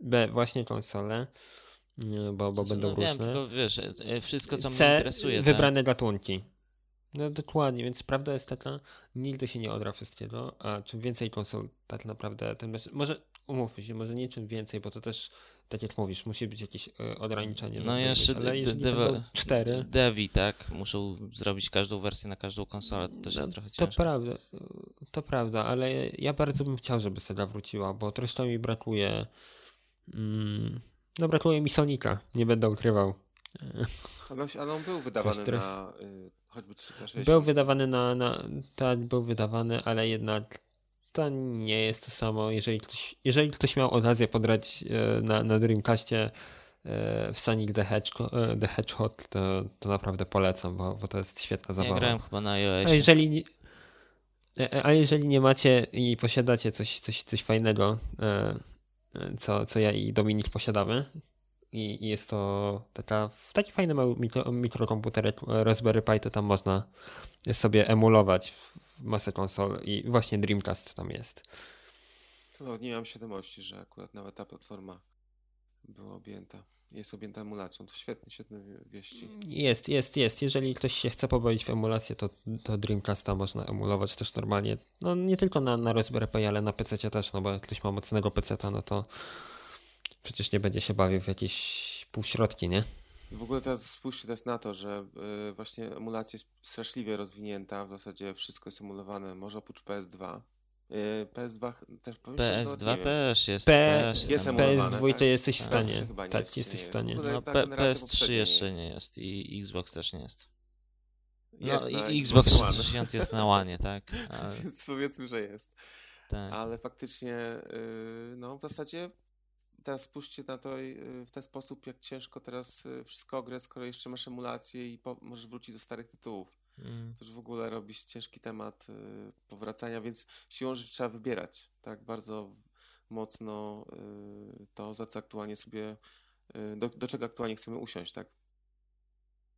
A: B. Właśnie konsole. nie, Bo, bo będą
C: no
A: różne.
C: wiem, tylko wiesz, e, wszystko co mnie
A: C.
C: interesuje, tak?
A: Wybrane gatunki. No dokładnie, więc prawda jest taka, nigdy się nie odra wszystkiego, a czym więcej konsol, tak naprawdę ten mecz, może umówmy się, może nie czym więcej, bo to też, tak jak mówisz, musi być jakieś e, ograniczenie.
C: No jeszcze
A: cztery,
C: Devi, tak? Muszą zrobić każdą wersję na każdą konsolę, to też
A: No,
C: jest trochę
A: To
C: ciężko.
A: prawda, to prawda, ale ja bardzo bym chciał, żeby Sega wróciła, bo troszkę mi brakuje. Mm, no, brakuje mi Sonika, nie będę ukrywał.
B: Ale, on- ale on był wydawany na y, choćby 360.
A: Był wydawany na, na. Tak, był wydawany, ale jednak to nie jest to samo. Jeżeli ktoś, jeżeli ktoś miał okazję podrać e, na, na Dreamcastie e, w Sonic the Hedgehog, e, the Hedgehog to, to naprawdę polecam, bo, bo to jest świetna
C: Ja
A: zabawa.
C: grałem chyba na
A: A
C: iOSie.
A: jeżeli, nie- a jeżeli nie macie i posiadacie coś, coś, coś fajnego, co, co ja i Dominik posiadamy, i, i jest to taka, taki fajny mały mikro, mikrokomputerek Raspberry Pi, to tam można sobie emulować w- masę konsol i właśnie Dreamcast tam jest.
B: To nawet nie miałem świadomości, że akurat nawet ta platforma była objęta. Jest objęta emulacją. To świetne, świetne wie- wieści.
A: Jest, jest, jest. Jeżeli ktoś się chce pobawić w emulację, to, to Dreamcasta można emulować też normalnie. No nie tylko na, na Raspberry Pi, ale na PC też, no bo jak ktoś ma mocnego PC, no to przecież nie będzie się bawił w jakieś półśrodki, nie?
B: W ogóle teraz spójrzcie teraz na to, że y, właśnie emulacja jest straszliwie rozwinięta. W zasadzie wszystko jest emulowane, może oprócz PS2. Y, PS2 ch- też powiem szczerze, nawet nie
C: PS2
B: wiem.
C: też jest.
A: P-
C: też
B: jest
C: tam-
B: emulowane,
A: PS2
B: tak?
A: to jesteś w stanie.
B: PS3 chyba nie
A: tak,
B: jest,
A: jesteś
B: nie
A: w
B: jest?
A: stanie.
B: W ogóle
C: No,
B: ta
C: P-
B: generacja
C: PS3
B: poprzednia nie
C: jeszcze
B: jest.
C: nie jest i Xbox też nie jest.
B: Jest
C: no
B: na
C: i Xbox
B: One.
C: 360 jest na łanie, tak? [laughs] Ale,
B: Więc powiedzmy, że jest.
C: tak.
B: Ale faktycznie, y, no w zasadzie teraz spójrzcie na to y, w ten sposób, jak ciężko teraz y, wszystko grać, skoro jeszcze masz emulację i po, możesz wrócić do starych tytułów.
C: Mm.
B: To już w ogóle robisz ciężki temat y, powracania, więc siłą rzeczy trzeba wybierać, tak, bardzo mocno to, za co aktualnie sobie, do, do czego aktualnie chcemy usiąść, tak.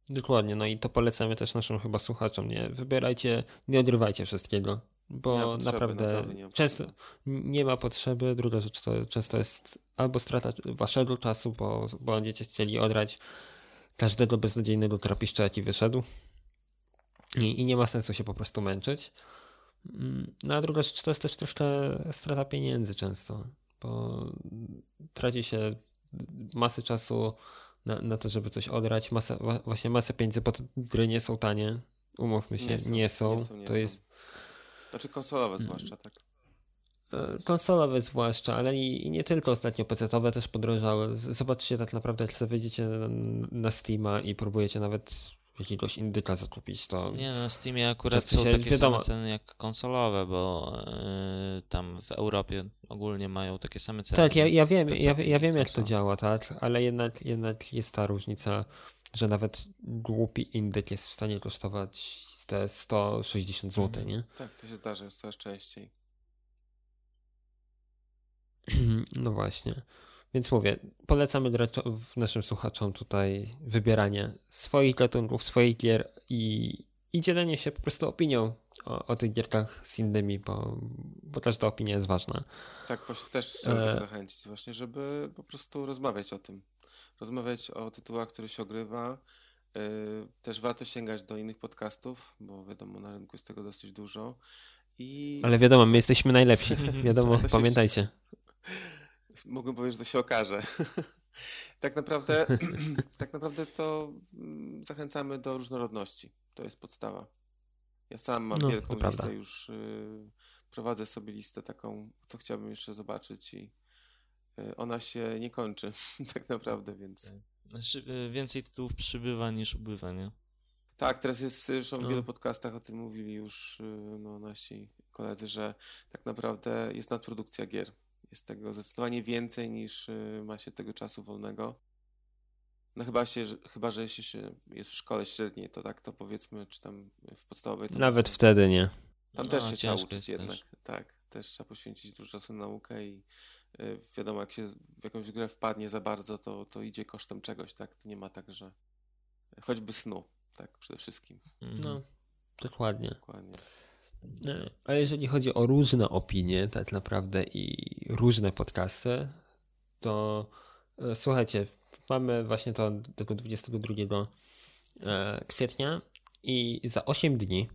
A: Dokładnie, no i to polecamy też naszym chyba słuchaczom, nie? Wybierajcie, nie odrywajcie wszystkiego, bo
B: potrzeby,
A: naprawdę,
B: naprawdę nie
A: często nie ma potrzeby. Druga rzecz to często jest albo strata waszego czasu, bo, bo będziecie chcieli odrać każdego beznadziejnego trapiszcza, jaki wyszedł i, i nie ma sensu się po prostu męczyć. Mm, No a druga rzecz to jest też troszkę strata pieniędzy często, bo traci się masę czasu na, na to, żeby coś odrać, masę, właśnie masę pieniędzy, bo gry nie są tanie, umówmy się,
B: Nie są,
A: nie są,
B: nie są, nie
A: to
B: są.
A: jest
B: Znaczy konsolowe zwłaszcza, tak.
A: E, konsolowe zwłaszcza, ale i, i nie tylko ostatnio PC-owe też podrożały. Zobaczcie tak naprawdę, jak sobie wejdziecie na, na Steama i próbujecie nawet jakiegoś indyka zakupić, to
C: Nie no, na Steamie akurat są takie
A: wiadomo-
C: same ceny jak konsolowe, bo yy, tam w Europie ogólnie mają takie same ceny.
A: Tak, ja, ja wiem, ja, ja wiem jak to działa, tak, ale jednak, jednak jest ta różnica, że nawet głupi indyk jest w stanie kosztować te 160 zł,
C: Mhm.
A: nie?
B: Tak, to się zdarza jest coraz częściej. [clears throat]
A: No właśnie. Więc mówię, polecamy naszym słuchaczom tutaj wybieranie swoich gatunków, swoich gier i, i dzielenie się po prostu opinią o, o tych gierkach z innymi, bo, bo każda opinia jest ważna.
B: Tak, właśnie też chciałbym
A: E.
B: zachęcić właśnie, żeby po prostu rozmawiać o tym. Rozmawiać o tytułach, które się ogrywa, też warto sięgać do innych podcastów, bo wiadomo, na rynku jest tego dosyć dużo. I...
A: Ale wiadomo, my jesteśmy najlepsi. [laughs] Wiadomo, pamiętajcie.
B: Mógłbym powiedzieć, że to się okaże. [laughs] tak naprawdę, [clears throat] tak naprawdę to mm, zachęcamy do różnorodności. To jest podstawa. Ja sam mam no, wielką listę prawda. już. Y, prowadzę sobie listę taką, co chciałbym jeszcze zobaczyć i y, ona się nie kończy [laughs] tak naprawdę, więc...
C: Znaczy, y, więcej tytułów przybywa niż ubywa, nie?
B: Tak, teraz jest, zresztą w no. wielu podcastach o tym mówili już no, nasi koledzy, że tak naprawdę jest nadprodukcja gier. Jest tego zdecydowanie więcej niż ma się tego czasu wolnego. No chyba, się, chyba że jeśli się jest w szkole średniej, to tak to powiedzmy, czy tam w podstawowej.
A: Nawet wtedy nie.
B: Tam no, też się trzeba uczyć jednak. Też. Tak, też trzeba poświęcić dużo czasu na naukę i y, wiadomo, jak się w jakąś grę wpadnie za bardzo, to, to idzie kosztem czegoś, tak? To nie ma tak, że choćby snu, tak, przede wszystkim.
A: Mhm. No, dokładnie.
B: Dokładnie.
A: A jeżeli chodzi o różne opinie, tak naprawdę i różne podcasty, to e, słuchajcie, mamy właśnie to tego 22 e, kwietnia i za 8 dni,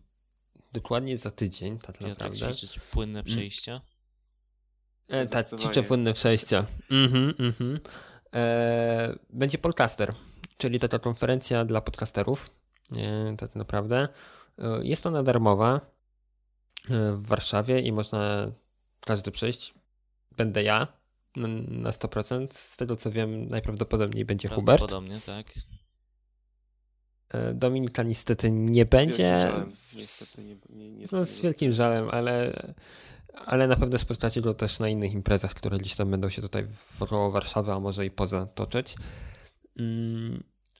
A: dokładnie za tydzień, tak ja naprawdę.
C: Tak ćwiczyć płynne mm. przejścia?
A: E, tak, ćwiczę płynne przejścia. Mhm, mhm. E, będzie podcaster, czyli taka konferencja dla podcasterów, e, tak naprawdę. E, jest ona darmowa w Warszawie i można każdy przyjść. Będę ja, na 100%. Z tego co wiem, najprawdopodobniej będzie Hubert.
C: Prawdopodobnie, tak.
A: E, Dominika niestety nie będzie.
B: Z żalem. Niestety nie, nie, nie,
A: no, z wielkim żalem, ale, ale na pewno spotkacie go też na innych imprezach, które gdzieś tam będą się tutaj wokoło Warszawy, a może i poza toczyć.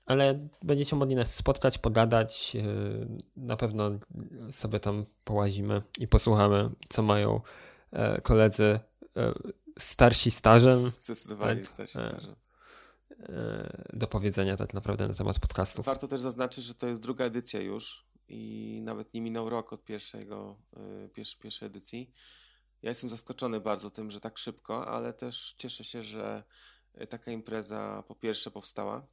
A: Ale będziecie mogli nas spotkać, pogadać. E, na pewno sobie tam połazimy i posłuchamy, co mają e, koledzy starsi stażem.
B: Zdecydowanie tak, starsi e, stażem.
A: E, do powiedzenia tak naprawdę na temat podcastów.
B: Warto też zaznaczyć, że to jest druga edycja już i nawet nie minął rok od pierwszego, e, pierwszej, pierwszej edycji. Ja jestem zaskoczony bardzo tym, że tak szybko, ale też cieszę się, że taka impreza po pierwsze powstała,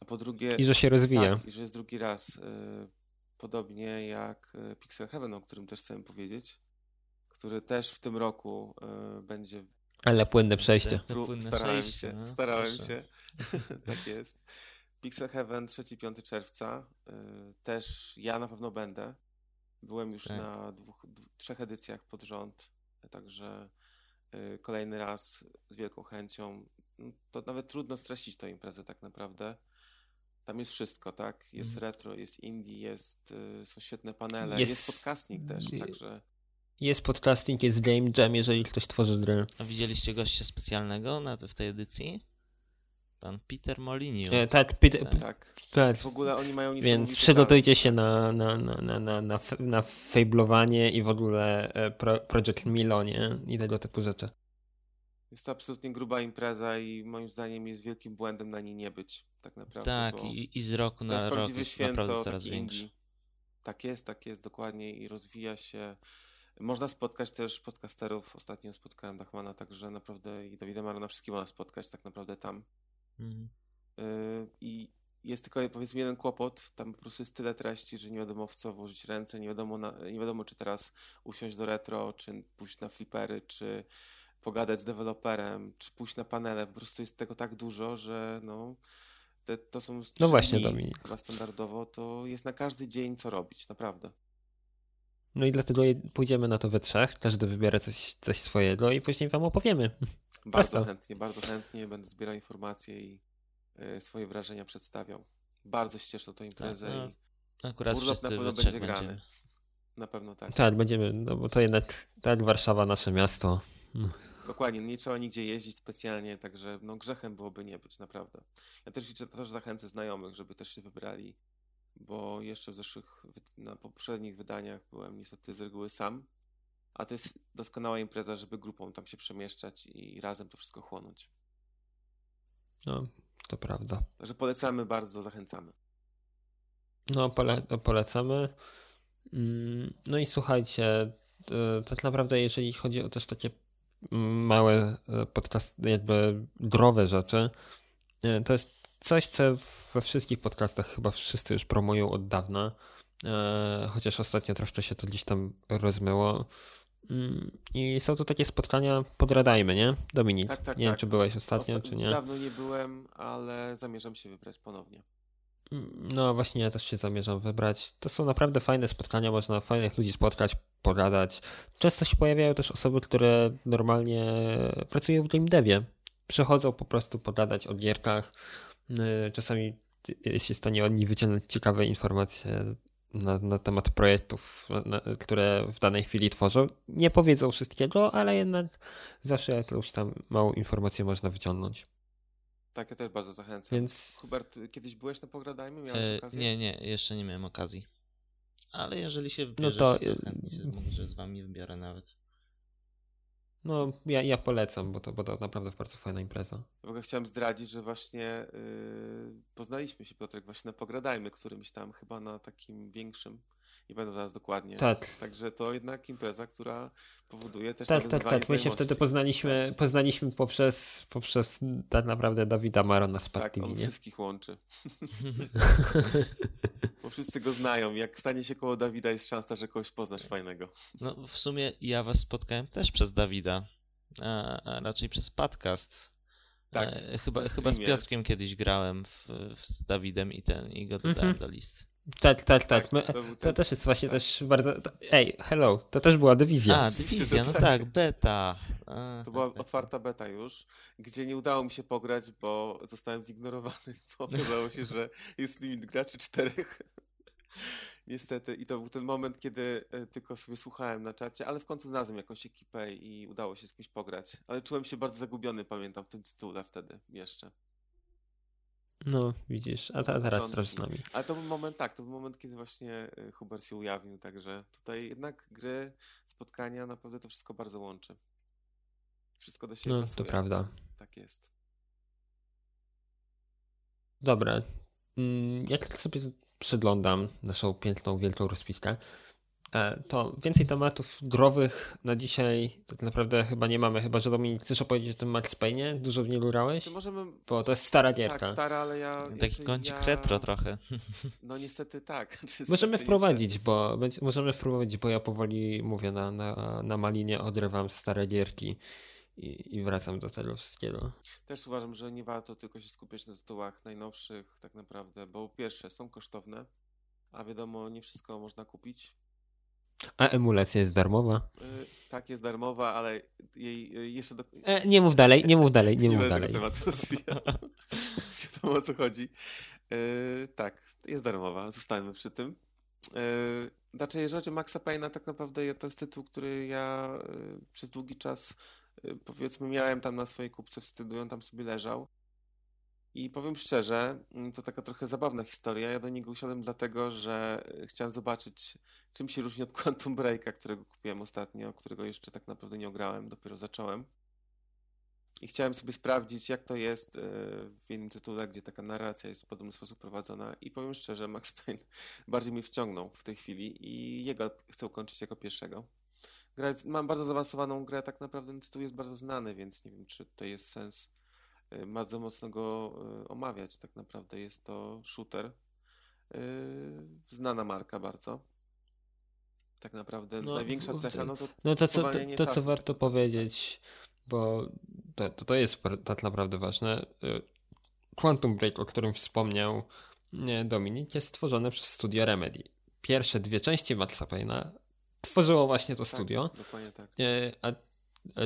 B: a po drugie...
A: I że się rozwija.
B: Tak, i że jest drugi raz. Podobnie jak Pixel Heaven, o którym też chcę powiedzieć, który też w tym roku będzie
A: ale płynne przejście.
B: Płynne starałem przejście, się, no, starałem proszę. się. [laughs] tak jest. Pixel Heaven 3-5 czerwca. Y, też ja na pewno będę. Byłem już tak. na dwóch, trzech edycjach pod rząd, także y, kolejny raz z wielką chęcią. No, to nawet trudno streścić tę imprezę tak naprawdę. Tam jest wszystko, tak? Jest mm. retro, jest indie, jest, y, są świetne panele, jest, jest podcasting też, także...
A: Jest podcasting, jest game jam, jeżeli ktoś tworzy grę.
C: A widzieliście gościa specjalnego na w tej edycji? Pan Peter Moliniu.
A: E, tak, Peter,
B: tak. tak. tak. W ogóle oni mają
A: Więc przygotujcie się na, na, na, na, na, na, na fejblowanie i w ogóle e, pro, Project Milo, nie? I tego typu rzeczy.
B: Jest to absolutnie gruba impreza i moim zdaniem jest wielkim błędem na niej nie być, tak naprawdę.
C: Tak, i, i z roku na rok jest święto, naprawdę coraz większy.
B: Tak jest, tak jest, dokładnie i rozwija się można spotkać też podcasterów. Ostatnio spotkałem Dachmana, także naprawdę i Dawida Marona wszystkich można spotkać tak naprawdę tam. Mhm. Y I jest tylko powiedzmy jeden kłopot, tam po prostu jest tyle treści, że nie wiadomo w co włożyć ręce, nie wiadomo, na, nie wiadomo czy teraz usiąść do retro, czy pójść na flipery, czy pogadać z deweloperem, czy pójść na panele. Po prostu jest tego tak dużo, że no, te, to są
A: no właśnie, dni, Dominik.
B: chyba standardowo, to jest na każdy dzień co robić, naprawdę.
A: No i dlatego pójdziemy na to we trzech, każdy wybiera coś, coś swojego i później wam opowiemy. [laughs]
B: Bardzo Prosto. chętnie, bardzo chętnie będę zbierał informacje i y, swoje wrażenia przedstawiał. Bardzo się cieszę na tę imprezę tak,
C: no. i Akurat urlop na pewno będzie grany. Będziemy.
B: Na pewno tak.
A: Tak, będziemy, no bo to jednak tak Warszawa, nasze miasto.
B: Dokładnie, nie trzeba nigdzie jeździć specjalnie, także no grzechem byłoby nie być, naprawdę. Ja też liczę, też zachęcę znajomych, żeby też się wybrali bo jeszcze w zeszłych, na poprzednich wydaniach byłem niestety z reguły sam, a to jest doskonała impreza, żeby grupą tam się przemieszczać i razem to wszystko chłonąć.
A: No, to prawda.
B: Także polecamy bardzo, zachęcamy.
A: No, pole polecamy. Mm, no i słuchajcie, e, tak naprawdę jeżeli chodzi o też takie małe e, podcast, jakby growe rzeczy, e, to jest coś, co we wszystkich podcastach chyba wszyscy już promują od dawna, e, chociaż ostatnio troszkę się to gdzieś tam rozmyło. Mm, I są to takie spotkania, podradajmy, nie? Dominik,
B: Tak, tak,
A: nie wiem,
B: tak.
A: czy byłeś ostatnio,
B: Osta-
A: czy nie.
B: Dawno nie byłem, ale zamierzam się wybrać ponownie.
A: Mm, No właśnie, ja też się zamierzam wybrać. To są naprawdę fajne spotkania, można fajnych ludzi spotkać, pogadać. Często się pojawiają też osoby, które normalnie pracują w game devie. Przychodzą po prostu pogadać o gierkach. Yy, Czasami jest w stanie od nich wyciągnąć ciekawe informacje na, na temat projektów, na, które w danej chwili tworzą. Nie powiedzą wszystkiego, ale jednak zawsze jakąś tam małą informację można wyciągnąć.
B: Tak, ja też bardzo zachęcam.
A: Więc
B: Hubert, kiedyś byłeś na Pogradajmy? Miałeś
C: E,
B: okazję?
C: nie, nie, jeszcze nie miałem okazji. Ale jeżeli się wybierzecie,
A: to,
C: to,
A: e,
C: chętnie się może z wami wybiorę nawet.
A: no, ja, ja polecam, bo to, bo to naprawdę bardzo fajna impreza.
B: W ogóle chciałem zdradzić, że właśnie yy, poznaliśmy się, Piotrek, właśnie na Pogradajmy, którymś tam, chyba na takim większym. Nie będę teraz dokładnie.
A: Tak.
B: Także to jednak impreza, która powoduje też
A: Tak, tak, tak. My się wtedy poznaliśmy, poznaliśmy poprzez, poprzez tak naprawdę Dawida Marona z Pad
B: Tak,
A: TV,
B: on
A: nie?
B: wszystkich łączy. [laughs] Bo wszyscy go znają. Jak stanie się koło Dawida, jest szansa, że kogoś poznasz fajnego.
C: No, w sumie ja was spotkałem też przez Dawida, a, a raczej przez podcast.
B: Tak,
C: E, chyba, chyba z. Piotrkiem kiedyś grałem w, w, z Dawidem i ten i go dodałem
A: Mhm.
C: do listy.
A: Tak, tak, tak. My,
B: to
A: też jest właśnie
B: tak.
A: też bardzo... to- Ej, hello, to też była dywizja.
C: A, dywizja, no
B: tak.
C: tak, beta. A,
B: To była
C: tak, tak,
B: otwarta beta już, gdzie nie udało mi się pograć, bo zostałem zignorowany, bo [laughs] okazało się, że jest limit graczy czterech. [laughs] Niestety. I to był ten moment, kiedy e, tylko sobie słuchałem na czacie, ale w końcu znalazłem jakąś ekipę i udało się z kimś pograć. Ale czułem się bardzo zagubiony, pamiętam, w tym tytule wtedy jeszcze.
A: No, widzisz, a, ta, teraz też z nami.
B: Ale to był moment, tak, to był moment, kiedy właśnie e, Hubert się ujawnił, także tutaj jednak gry, spotkania, naprawdę to wszystko bardzo łączy. Wszystko do siebie
A: No,
B: pasuje.
A: to prawda.
B: Tak jest.
A: Dobra. Mm, Jak tak sobie przeglądam naszą piękną, wielką rozpiskę, to więcej tematów growych na dzisiaj tak naprawdę chyba nie mamy, chyba że Dominik chcesz opowiedzieć o tym Max Payne? Dużo w niego grałeś?
B: Czy możemy
A: Bo to jest stara
B: Tak,
A: gierka.
B: stara, ale ja.
C: Taki kącik
B: ja...
C: retro trochę. [laughs]
B: No niestety tak. [laughs] Czy
A: Możemy
B: niestety,
A: wprowadzić, bo będzie- możemy wprowadzić, bo ja powoli mówię na, na, na malinie, odrywam stare gierki i, i wracam do tego wszystkiego.
B: niestety. Też uważam, że nie warto tylko się skupiać na tytułach najnowszych, tak naprawdę, bo pierwsze są kosztowne, a wiadomo, nie wszystko można kupić.
A: A emulacja jest darmowa?
B: Yy, tak, jest darmowa, ale jej yy, jeszcze do.
A: E, nie mów dalej, nie mów dalej, nie, mów dalej.
B: tego tematu. [laughs] Wiadomo o co chodzi. Yy, tak, jest darmowa, zostańmy przy tym. Yy, znaczy, jeżeli chodzi o Maxa Payne'a, tak naprawdę to jest tytuł, który ja yy, przez długi czas, yy, powiedzmy, miałem tam na swojej kupce wstydu on tam sobie leżał. I powiem szczerze, mm, to taka trochę zabawna historia. Ja do niego usiadłem dlatego, że yy, chciałem zobaczyć, czym się różni od [laughs] Quantum Breaka, którego kupiłem ostatnio, którego jeszcze tak naprawdę nie ograłem, dopiero zacząłem. I chciałem sobie sprawdzić, jak to jest e, w innym tytule, gdzie taka narracja jest w podobny sposób prowadzona. I powiem szczerze, Max [laughs] Payne bardziej mnie wciągnął w tej chwili i jego chcę ukończyć jako pierwszego. Gra jest, mam bardzo zaawansowaną grę, tak naprawdę tytuł jest bardzo znany, więc nie wiem, czy to jest sens e, bardzo mocno go e, omawiać. Tak naprawdę jest to shooter. e, Znana marka bardzo. Tak naprawdę
A: No,
B: największa cecha, no to
A: No to co, to, to co warto
B: tak
A: powiedzieć, bo to, to, to jest tak naprawdę ważne. Y, Quantum Break, o którym wspomniał Dominik, jest stworzone przez studio Remedy. Pierwsze dwie części Maxa Payne'a tworzyło właśnie to
B: Tak,
A: studio,
B: Dokładnie tak.
A: y, a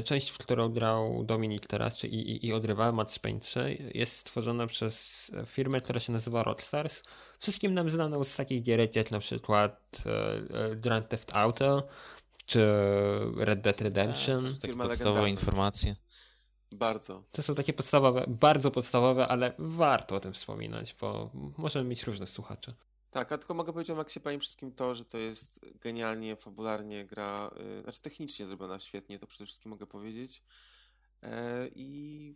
A: część, w którą grał Dominik teraz, czyli i, i, i odgrywa Max Payne 3, jest stworzona przez firmę, która się nazywa Rockstars. Wszystkim nam znaną z takich gierek jak na przykład e, e, Grand Theft Auto, czy Red Dead Redemption.
C: Takie
B: Firma
C: podstawowe
B: legendarna.
C: informacje.
B: Bardzo.
A: To są takie podstawowe, bardzo podstawowe, ale warto o tym wspominać, bo możemy mieć różne słuchacze.
B: Tak, a tylko mogę powiedzieć o Maxie Payne wszystkim to, że to jest genialnie, fabularnie gra, y, znaczy technicznie zrobiona świetnie, to przede wszystkim mogę powiedzieć. E, I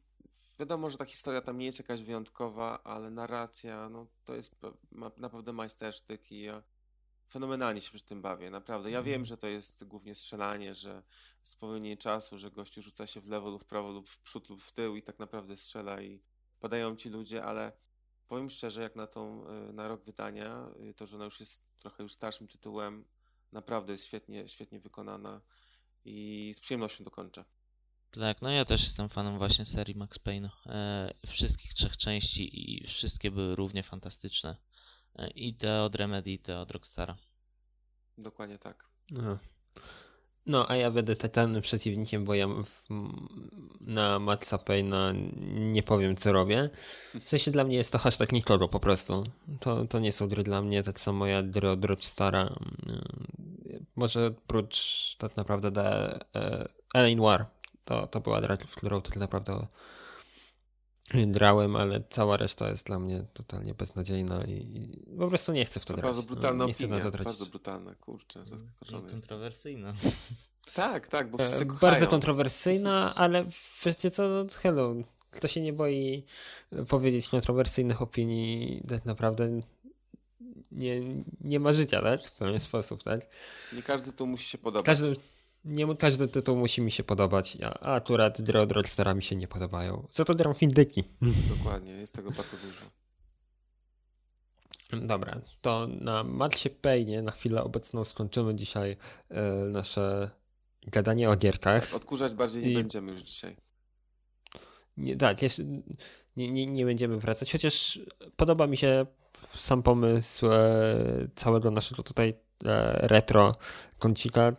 B: wiadomo, że ta historia tam nie jest jakaś wyjątkowa, ale narracja, no to jest ma, naprawdę majstersztyk i ja fenomenalnie się przy tym bawię, naprawdę. Ja wiem, że to jest głównie strzelanie, że spowolnienie czasu, że gościu rzuca się w lewo lub w prawo lub w przód lub w tył i tak naprawdę strzela i padają ci ludzie, ale powiem szczerze, jak na tą, y, na rok wydania, y, to, że ona już jest trochę już starszym tytułem, naprawdę jest świetnie, świetnie wykonana i z przyjemnością dokończę.
C: Tak, no ja też jestem fanem właśnie serii Max Payne. E, wszystkich trzech części i wszystkie były równie fantastyczne. E, I te od Remedy, i te od Rockstara.
B: Dokładnie tak.
A: No. No, a ja będę totalnym przeciwnikiem, bo ja w, na Maxa Payne'a nie powiem, co robię. W sensie dla mnie jest to hashtag nikogo po prostu. To, to nie są gry dla mnie, tak samo ja gry od Rockstara. Może prócz tak naprawdę The uh, War. To, to była gra, w którą tak naprawdę grałem, ale cała reszta jest dla mnie totalnie beznadziejna i, i po prostu nie chcę w to, to grać.
B: Bardzo brutalna nie opinia, to bardzo brutalna, kurczę, zaskoczony
C: Kontrowersyjna.
B: Tak, tak, bo wszyscy
A: e,
B: kochają.
A: Bardzo kontrowersyjna, ale wiecie co, no, hello, kto się nie boi powiedzieć kontrowersyjnych opinii, tak naprawdę nie, nie ma życia, tak? W pewien sposób, tak?
B: Nie każdy tu musi się podobać.
A: Każdy, nie każdy tytuł musi mi się podobać, a akurat gry od Rockstara mi się nie podobają. Co to gram Findyki? [laughs]
B: Dokładnie, jest tego bardzo dużo.
A: Dobra, to na Maxie Payne na chwilę obecną skończymy dzisiaj e, nasze gadanie o gierkach.
B: Odkurzać bardziej nie będziemy już dzisiaj.
A: Nie, tak, jeszcze nie, nie, nie będziemy wracać, chociaż podoba mi się sam pomysł e, całego naszego tutaj retro kącika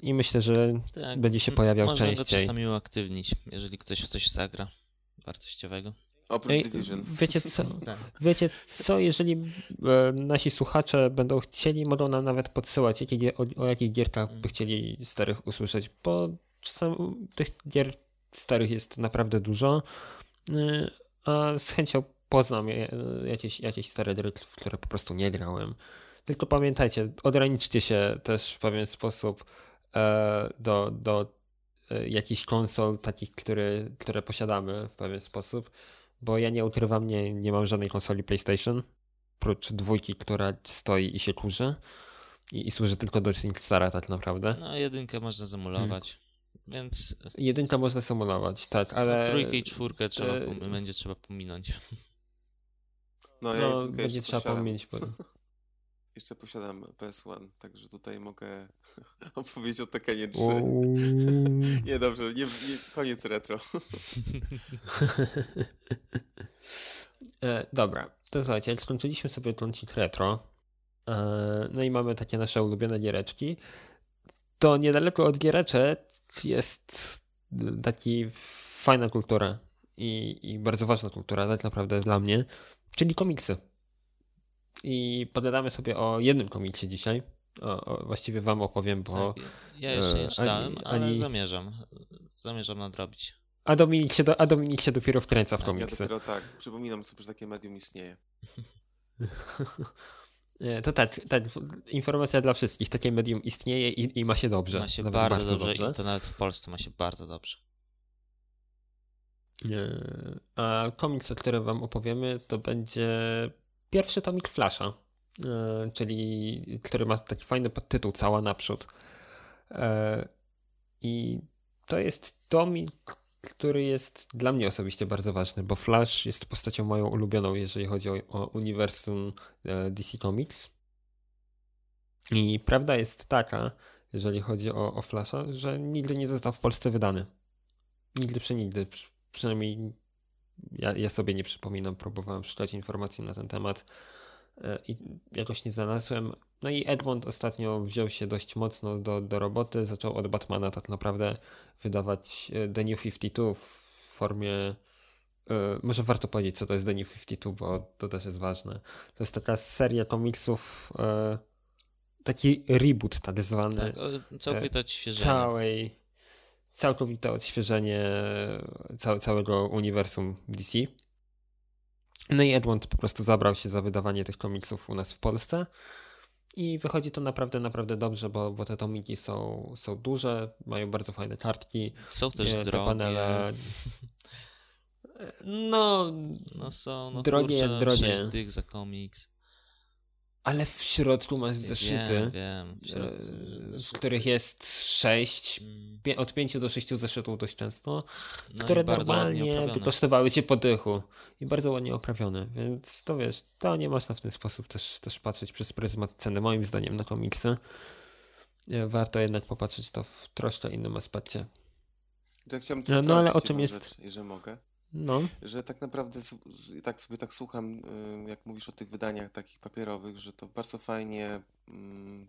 A: i myślę, że tak, będzie się pojawiał
C: można
A: częściej.
C: Można go czasami uaktywnić, jeżeli ktoś w coś zagra wartościowego.
B: Oprócz Ej, Division.
A: Wiecie co, [laughs] tak. wiecie co, jeżeli e, nasi słuchacze będą chcieli, mogą nam nawet podsyłać, jakie, o, o jakich gierkach by chcieli starych usłyszeć, bo czasem tych gier starych jest naprawdę dużo, e, a z chęcią poznam jakieś, jakieś stare gry, w które po prostu nie grałem. Tylko pamiętajcie, ograniczcie się też w pewien sposób e, do, do e, jakichś konsol, takich, które, które posiadamy w pewien sposób, bo ja nie ukrywam, nie, nie mam żadnej konsoli PlayStation, prócz dwójki, która stoi i się kurzy i, i służy tylko do stara tak naprawdę.
C: No, jedynkę można zamulować. Hmm. Więc.
A: Jedynkę można symulować, tak, ale.
C: Trójkę i czwórkę trzeba, e... będzie trzeba pominąć.
B: No, ja
A: no będzie trzeba pominąć. Bo... [laughs]
B: Jeszcze posiadam PS1, także tutaj mogę [laughs] opowiedzieć o Tekkenie 3. [laughs] nie, dobrze, nie, nie, koniec retro. [laughs]
A: e, dobra, to słuchajcie, skończyliśmy sobie kończyć retro, e, no i mamy takie nasze ulubione giereczki, to niedaleko od giereczek jest taki fajna kultura i, i bardzo ważna kultura, tak naprawdę dla mnie, czyli komiksy. I pogadamy sobie o jednym komiksie dzisiaj. O, o, właściwie wam opowiem, bo... Tak,
C: ja jeszcze nie e, czytałem, ani, ale ani... zamierzam. Zamierzam nadrobić.
A: A Dominik, się do, a Dominik się dopiero wkręca w tak, komiksy.
B: Ja dopiero tak. Przypominam sobie, że takie medium istnieje. [laughs]
A: To tak, tak, informacja dla wszystkich. Takie medium istnieje i, i ma się dobrze.
C: Ma się bardzo, bardzo dobrze, dobrze, i to nawet w Polsce ma się bardzo dobrze.
A: A komiks, o którym wam opowiemy, to będzie pierwszy tomik Flasha, e, czyli który ma taki fajny podtytuł Cała naprzód. E, I to jest tomik, który jest dla mnie osobiście bardzo ważny, bo Flash jest postacią moją ulubioną, jeżeli chodzi o, o uniwersum e, DC Comics. I prawda jest taka, jeżeli chodzi o, o Flasha, że nigdy nie został w Polsce wydany. Nigdy przenigdy. Przynajmniej ja, ja sobie nie przypominam, próbowałem szukać informacji na ten temat e, i jakoś nie znalazłem. No i Edmond ostatnio wziął się dość mocno do, do roboty, zaczął od Batmana tak naprawdę wydawać e, The New 52 w formie e, może warto powiedzieć, co to jest The New 52, bo to też jest ważne. To jest taka seria komiksów, taki reboot tak zwany. Tak,
C: całkowite odświeżenie.
A: Całej, całkowite odświeżenie całe, całego uniwersum DC. No i Edmund po prostu zabrał się za wydawanie tych komiksów u nas w Polsce. I wychodzi to naprawdę, naprawdę dobrze, bo, bo te tomiki są, są duże, mają bardzo fajne kartki.
C: Są też te drogie. Panele... [laughs]
A: No,
C: no są, no
A: drogie,
C: kurczę,
A: drogie.
C: tych za komiks.
A: Ale w środku masz zeszyty,
C: Wiem, wiem. W, środku
A: e, w których jest sześć,
C: Mm,
A: pie- od pięciu do sześciu zeszytów dość często,
C: No
A: które normalnie kosztowały cię podychu i bardzo ładnie oprawione, więc to wiesz, to nie można w ten sposób też, też patrzeć przez pryzmat ceny, moim zdaniem, na komiksy. E, Warto jednak popatrzeć to w troszkę innym aspekcie.
B: To ja chciałbym
A: No,
B: no,
A: no, ale
B: ale
A: o czym jest-
B: Rzecz, jeżeli mogę.
A: No,
B: Że tak naprawdę tak sobie tak słucham, jak mówisz o tych wydaniach takich papierowych, że to bardzo fajnie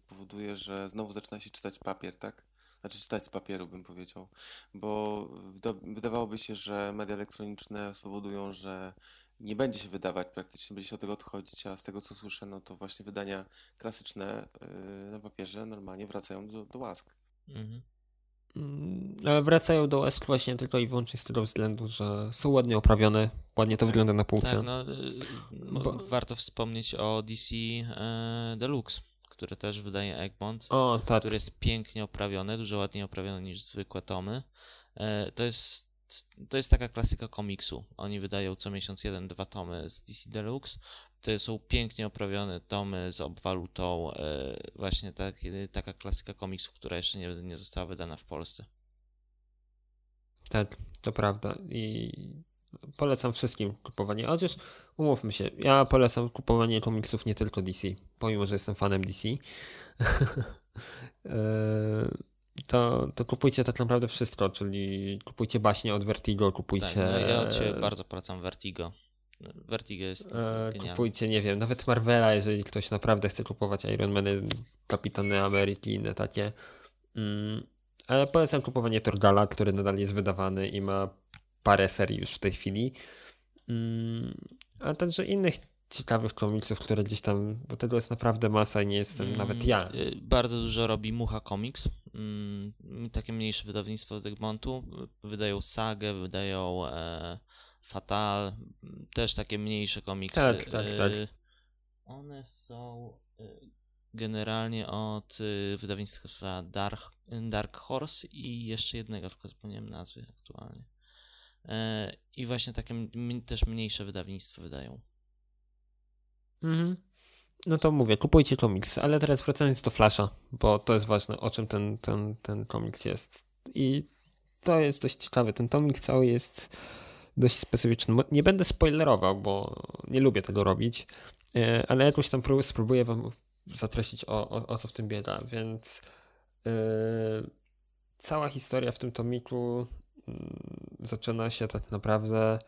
B: powoduje, że znowu zaczyna się czytać papier, tak? Znaczy czytać z papieru, bym powiedział. Bo wyda- wydawałoby się, że media elektroniczne spowodują, że nie będzie się wydawać praktycznie, będzie się od tego odchodzić, a z tego co słyszę, no to właśnie wydania klasyczne y, na papierze normalnie wracają do, do łask.
C: Mhm.
A: Mm, Ale wracają do West właśnie tylko i wyłącznie z tego względu, że są ładnie oprawione, ładnie to wygląda na półce.
C: Tak, no, y,
A: Bo-
C: warto wspomnieć o DC e, Deluxe, które też wydaje Egmont,
A: O, tak.
C: które jest pięknie oprawione, dużo ładniej oprawione niż zwykłe tomy. E, to jest to jest taka klasyka komiksu. Oni wydają co miesiąc jeden, dwa tomy z DC Deluxe. To są pięknie oprawione tomy z obwalutą. E, właśnie tak, taka klasyka komiksu, która jeszcze nie, nie została wydana w Polsce.
A: Tak, to prawda. I polecam wszystkim kupowanie. Chociaż umówmy się, ja polecam kupowanie komiksów nie tylko DC, pomimo, że jestem fanem DC. Eee, [laughs] to, to kupujcie tak naprawdę wszystko, czyli kupujcie baśnie od Vertigo, kupujcie.
C: Tak, no ja od Ciebie bardzo polecam Vertigo. Vertigo jest
A: E, kupujcie, nie wiem, nawet Marvela, jeżeli ktoś naprawdę chce kupować Ironmany, Kapitany Ameryki i inne takie. Mm, ale polecam kupowanie Torgala, który nadal jest wydawany i ma parę serii już w tej chwili. Mm, a także innych ciekawych komiksów, które gdzieś tam, bo tego jest naprawdę masa i nie jestem
C: Mm,
A: nawet ja.
C: y, Bardzo dużo robi Mucha Comics. Mm, Takie mniejsze wydawnictwo z Egmontu. Wydają Sagę, wydają e, Fatal. m, Też takie mniejsze komiksy.
A: Tak, tak, tak.
C: Y, One są y, generalnie od y, wydawnictwa Dark, Dark Horse i jeszcze jednego, tylko zapomniałem nazwy aktualnie. E, I właśnie takie też mniejsze wydawnictwa wydają.
A: Mhm. No to mówię, kupujcie komiks, ale teraz wracając do Flasha, bo to jest ważne, o czym ten, ten, ten komiks jest. I to jest dość ciekawe. Ten komik cały jest dość specyficzny. Nie będę spoilerował, bo nie lubię tego robić, e, ale jakoś tam pró- spróbuję wam zatreścić o, o, o co w tym biega, więc e, cała historia w tym tomiku mm, zaczyna się tak naprawdę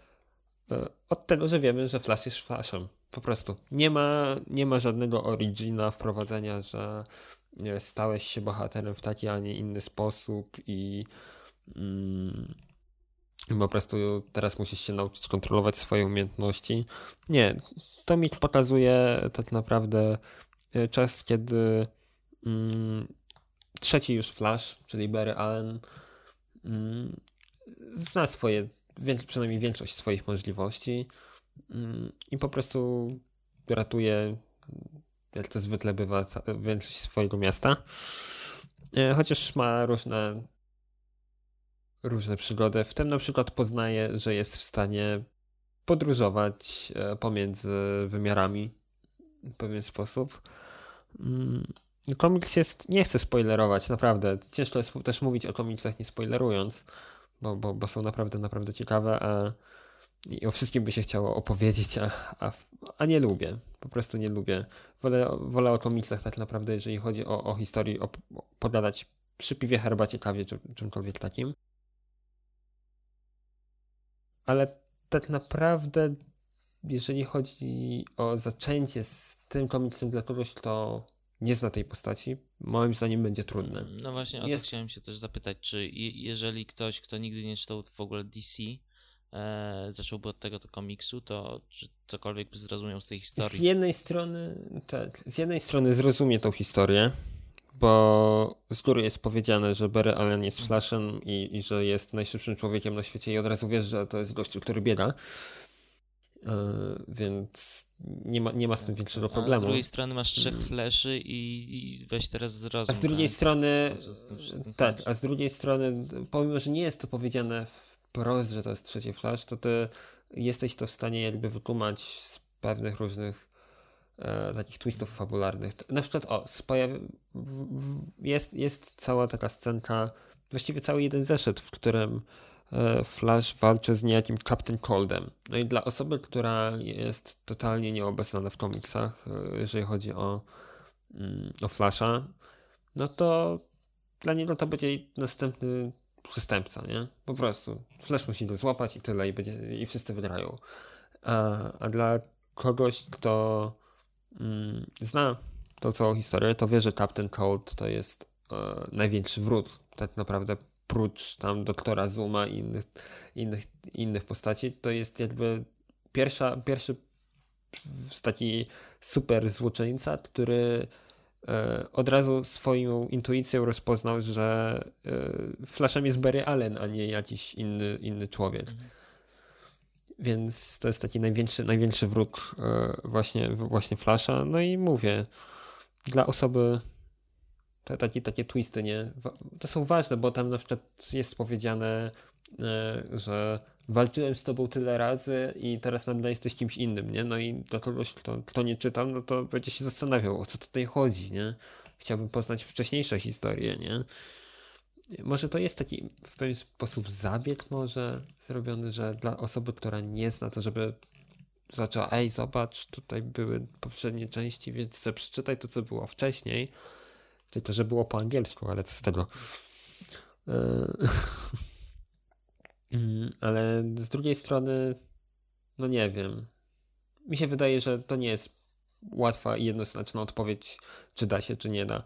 A: e, od tego, że wiemy, że Flash jest Flashem. Po prostu. Nie ma, nie ma żadnego origina, wprowadzenia, że stałeś się bohaterem w taki, a nie inny sposób i mm, po prostu teraz musisz się nauczyć kontrolować swoje umiejętności. Nie, to mi pokazuje tak naprawdę e, czas, kiedy mm, trzeci już Flash, czyli Barry Allen, mm, zna swoje, przynajmniej większość swoich możliwości mm, i po prostu ratuje, jak to zwykle bywa, większość swojego miasta. E, Chociaż ma różne różne przygody. W tym na przykład poznaje, że jest w stanie podróżować e, pomiędzy wymiarami w pewien sposób. Mm, Komiks jest, nie chcę spoilerować, naprawdę. Ciężko jest też mówić o komiksach nie spoilerując, bo, bo, bo są naprawdę, naprawdę ciekawe, a i o wszystkim by się chciało opowiedzieć, a, a, a nie lubię. Po prostu nie lubię. Wolę, wolę o komiksach tak naprawdę, jeżeli chodzi o, o historii, op- pogadać przy piwie, herbacie, kawie, czy czymkolwiek takim. Ale tak naprawdę, jeżeli chodzi o zaczęcie z tym komiksem dla kogoś, kto nie zna tej postaci, moim zdaniem będzie trudne.
C: No właśnie, o
A: Jest-
C: to chciałem się też zapytać, czy je, jeżeli ktoś, kto nigdy nie czytał w ogóle DC, e, zacząłby od tego to komiksu, to czy cokolwiek by zrozumiał z tej
A: Z
C: historii?
A: jednej strony, tak, z jednej strony zrozumie tą historię, bo z góry jest powiedziane, że Barry Allen jest Flashem i, i że jest najszybszym człowiekiem na świecie i od razu wiesz, że to jest gościu, który biega. Yy, więc nie ma, nie ma z tym większego
C: A z
A: problemu.
C: drugiej strony masz trzech
A: Mm.
C: fleszy i, i weź teraz zrozum.
A: A z drugiej
C: tak?
A: strony, tak, a z drugiej strony, pomimo, że nie jest to powiedziane wprost, że to jest trzeci Flash, to ty jesteś to w stanie jakby wykumać z pewnych różnych e, takich twistów fabularnych. Na przykład, o, pojawi, jest, jest cała taka scenka, właściwie cały jeden zeszyt, w którym e, Flash walczy z niejakim Captain Coldem. No i dla osoby, która jest totalnie nieobecna w komiksach, e, jeżeli chodzi o, mm, o Flasha, no to dla niego to będzie następny przestępca, nie? Po prostu. Flash musi go złapać i tyle, i, będzie, i wszyscy wygrają. A, a dla kogoś, kto zna tą całą historię, to wie, że Captain Cold to jest e, największy wrót. Tak naprawdę prócz tam doktora Zuma i innych, innych, innych postaci, to jest jakby pierwsza, pierwszy taki super złoczyńca, który e, od razu swoją intuicją rozpoznał, że e, Flashem jest Barry Allen, a nie jakiś inny, inny człowiek. Mhm. Więc to jest taki największy, największy wróg e, właśnie, właśnie Flasha. No i mówię, dla osoby te, takie, takie twisty, nie? To są ważne, bo tam na przykład jest powiedziane, e, że walczyłem z tobą tyle razy i teraz nagle jesteś kimś innym, nie? No i dla kogoś, kto, kto nie czytał, no to będzie się zastanawiał, o co tutaj chodzi, nie? Chciałbym poznać wcześniejsze historie, nie? Może to jest taki w pewien sposób zabieg może zrobiony, że dla osoby, która nie zna, to żeby zaczęła, ej, zobacz, tutaj były poprzednie części, więc przeczytaj to, co było wcześniej. Tylko, że było po angielsku, ale co z tego. E, [laughs] mm, ale z drugiej strony, no nie wiem. Mi się wydaje, że to nie jest łatwa i jednoznaczna odpowiedź, czy da się, czy nie da.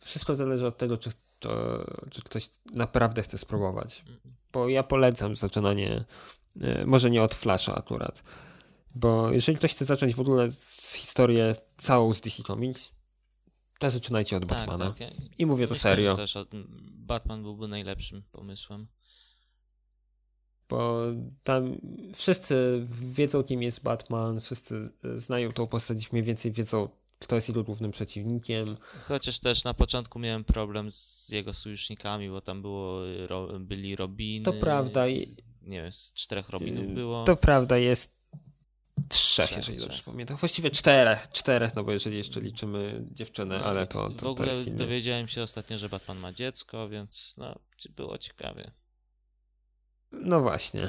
A: Wszystko zależy od tego, czy to, czy ktoś naprawdę chce spróbować. Bo ja polecam zaczynanie, e, może nie od Flasha akurat, bo jeżeli ktoś chce zacząć w ogóle historię całą z DC Comics, to zaczynajcie od tak, Batmana. Tak. I mówię to Myślę, serio.
C: też od... Batman byłby najlepszym pomysłem.
A: Bo tam wszyscy wiedzą, kim jest Batman, wszyscy znają tą postać, mniej więcej wiedzą, kto jest jego głównym przeciwnikiem.
C: Chociaż też na początku miałem problem z jego sojusznikami, bo tam było, ro, byli Robiny.
A: To prawda.
C: Nie wiem, z czterech Robinów y, było.
A: To prawda, jest trzech, trzech jeżeli trzech. dobrze pamiętam. Właściwie czterech, czterech, no bo jeżeli jeszcze liczymy dziewczynę, no, ale to, to
C: W ogóle to dowiedziałem się ostatnio, że Batman ma dziecko, więc no, było ciekawie.
A: No właśnie.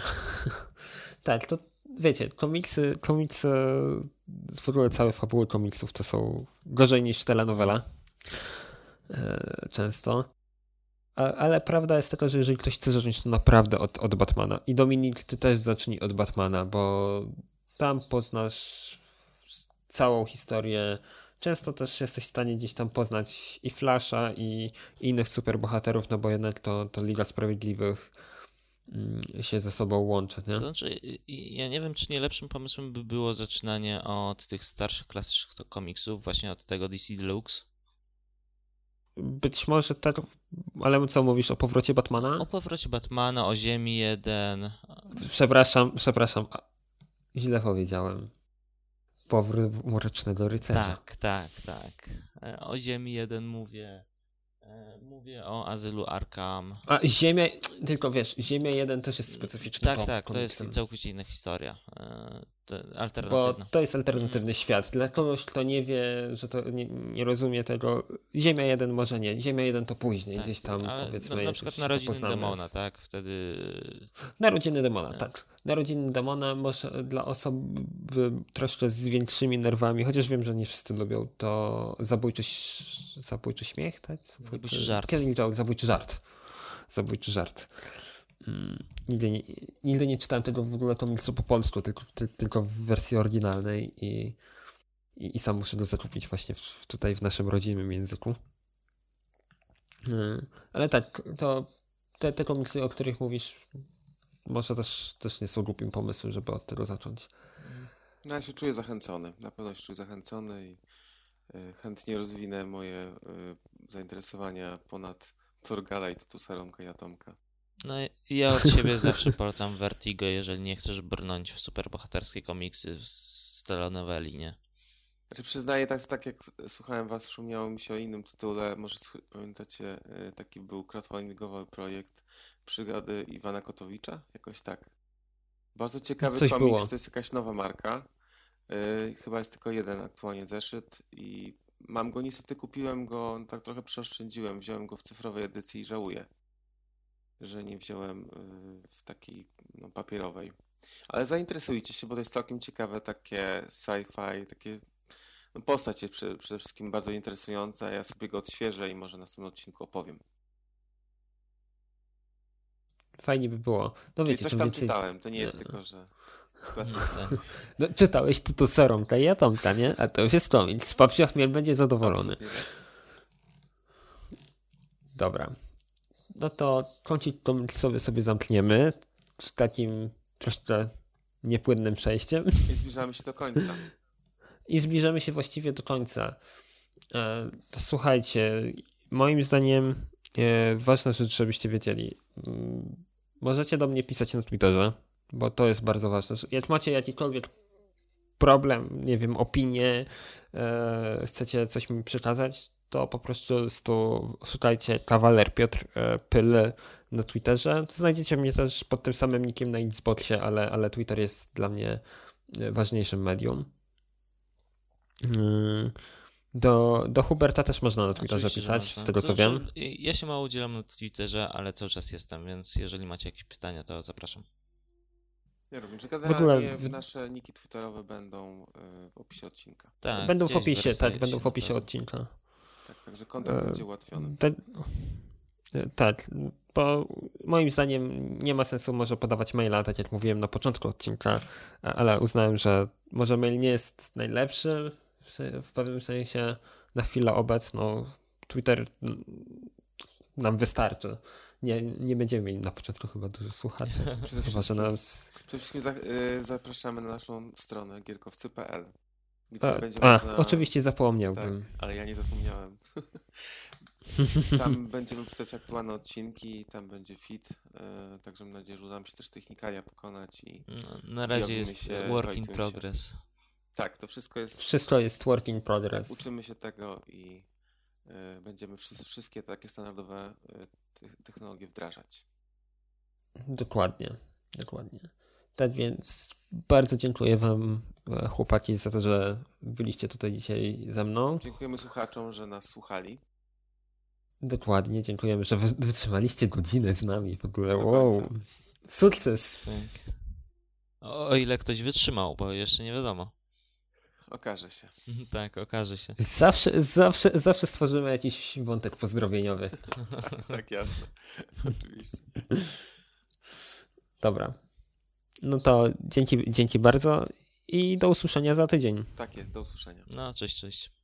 A: [laughs] tak, to wiecie, komiksy, komiksy, w ogóle całe fabuły komiksów to są gorzej niż telenowela. E, często. Ale prawda jest taka, że jeżeli ktoś chce zacząć, to naprawdę od, od Batmana. I Dominik, ty też zacznij od Batmana, bo tam poznasz całą historię. Często też jesteś w stanie gdzieś tam poznać i Flasha, i, innych superbohaterów, no bo jednak to, to Liga Sprawiedliwych się ze sobą łączy, nie?
C: To znaczy, ja nie wiem, czy nie lepszym pomysłem by było zaczynanie od tych starszych, klasycznych komiksów, właśnie od tego DC Deluxe.
A: Być może tak, ale co mówisz o powrocie Batmana?
C: O powrocie Batmana, o Ziemi 1.
A: Przepraszam, przepraszam, źle powiedziałem. Powrót Mrocznego Rycerza.
C: Tak, tak, tak. E, o Ziemi 1 mówię. E, mówię o azylu Arkham.
A: A Ziemia, tylko wiesz, Ziemia 1 też jest specyficzny.
C: Tak, tak, to jest całkowicie inna historia.
A: Alternatywna. Bo to jest alternatywny mm. świat. Dla kogoś, kto nie wie, że to nie, nie, rozumie tego, Ziemia 1 może nie. Ziemia 1 to później, tak, gdzieś tam powiedzmy.
C: No, na przykład Narodziny Demona, tak? Wtedy.
A: Narodziny Demona, tak. tak. Narodziny Demona może dla osób troszkę z większymi nerwami, chociaż wiem, że nie wszyscy lubią to zabójczy, zabójczy śmiech, tak?
C: Zabójczy, zabójczy żart.
A: Killing Joke, zabójczy żart. Zabójczy żart. Mm, nigdy, nie, nigdy nie czytałem tego w ogóle komiksu po polsku, tylko, ty, tylko w wersji oryginalnej i, i, i, sam muszę go zakupić właśnie w, tutaj w naszym rodzimym języku. Mm, ale tak, to te, te komiksy, o których mówisz, może też, też nie są głupim pomysłem, żeby od tego zacząć.
B: No ja się czuję zachęcony, na pewno się czuję zachęcony i y, chętnie rozwinę moje y, zainteresowania ponad Torgala i Tutusa Romka i Atomka.
C: No ja od siebie [laughs] zawsze polecam Vertigo, jeżeli nie chcesz brnąć w superbohaterskie komiksy z telenoweli, nie?
B: Znaczy przyznaję, tak, tak jak słuchałem was, przypomniało mi się o innym tytule, może pamiętacie, e, taki był crowdfundingowy projekt Przygody Iwana Kotowicza, jakoś tak. Bardzo ciekawy Coś komiks, było. to jest jakaś nowa marka. Yy, chyba jest tylko jeden aktualnie zeszyt i mam go niestety, kupiłem go, tak trochę przeoszczędziłem, wziąłem go w cyfrowej edycji i żałuję, że nie wziąłem yy, w takiej no, papierowej. Ale zainteresujcie się, bo to jest całkiem ciekawe takie sci-fi, takie no, postać jest przede, przede wszystkim bardzo interesująca. Ja sobie go odświeżę i może w następnym odcinku opowiem.
A: Fajnie by było. No
B: Czyli
A: wiecie,
B: coś tam
A: więcej...
B: czytałem, to nie jest tylko, że.
A: No, czytałeś tu tu serą, ta ja tam, ta, nie? A to już jest komiks. Papcio Chmiel będzie zadowolony.
B: Tak.
A: Dobra. No to kończyć to sobie, sobie zamkniemy z takim troszkę niepłynnym przejściem
B: I zbliżamy się do końca.
A: i zbliżamy się właściwie do końca. E, słuchajcie, moim zdaniem e, ważna rzecz, żebyście wiedzieli. Mm, Możecie do mnie pisać na Twitterze, bo to jest bardzo ważne. Jak macie jakikolwiek problem, nie wiem, opinię, e, chcecie coś mi przekazać, to po prostu tu szukajcie kawaler Piotr e, Pyl na Twitterze. Znajdziecie mnie też pod tym samym nickiem na Xboxie, ale, ale Twitter jest dla mnie e, ważniejszym medium. Mm, Do, do Huberta też można na Twitterze
C: Oczywiście,
A: pisać, z tego co
C: Znaczy,
A: wiem.
C: Ja się mało udzielam na Twitterze, ale cały czas jestem, więc jeżeli macie jakieś pytania, to zapraszam.
B: Ja również, że
A: ogóle w-
B: nasze niki twitterowe będą w opisie odcinka.
C: Tak,
A: będą w opisie, tak, będą w opisie odcinka.
B: Tak, także kontakt
A: E,
B: będzie ułatwiony.
A: Te, e, tak, bo moim zdaniem nie ma sensu może podawać maila, tak jak mówiłem na początku odcinka, a- ale uznałem, że może mail nie jest najlepszy w, pewnym sensie na chwilę obecną. Twitter nam wystarczy. Nie, nie będziemy mieli na początku chyba dużo słuchaczy. [laughs]
B: Przede wszystkim,
A: nam...
B: przede wszystkim za, y, zapraszamy na naszą stronę gierkowcy.pl gdzie
A: A,
B: będzie
A: a
B: można...
A: oczywiście
B: Tak,
A: zapomniałbym.
B: ale ja nie zapomniałem. [laughs] Tam będziemy wrzucać aktualne odcinki, tam będzie fit, y, także mam nadzieję, że uda nam się też technikalia pokonać i
C: No, na razie jest
B: się,
C: work in progress.
B: tak, to wszystko jest
A: Wszystko jest work in progress.
B: Uczymy się tego i y, będziemy wszyscy, wszystkie takie standardowe te- technologie wdrażać.
A: Dokładnie, dokładnie. Tak więc bardzo dziękuję Wam, e, chłopaki, za to, że byliście tutaj dzisiaj ze mną.
B: Dziękujemy słuchaczom, że nas słuchali.
A: Dokładnie, dziękujemy, że wy- wytrzymaliście godzinę z nami w ogóle. Wow, sukces!
C: Tak. O, o ile ktoś wytrzymał, bo jeszcze nie wiadomo.
B: Okaże się. [laughs]
C: tak, okaże się.
A: Zawsze, zawsze, zawsze stworzymy jakiś wątek pozdrowieniowy. [laughs]
B: tak, jasne. Oczywiście.
A: Dobra. No to dzięki, dzięki bardzo i do usłyszenia za tydzień.
B: Tak jest, do usłyszenia.
C: No, cześć, cześć.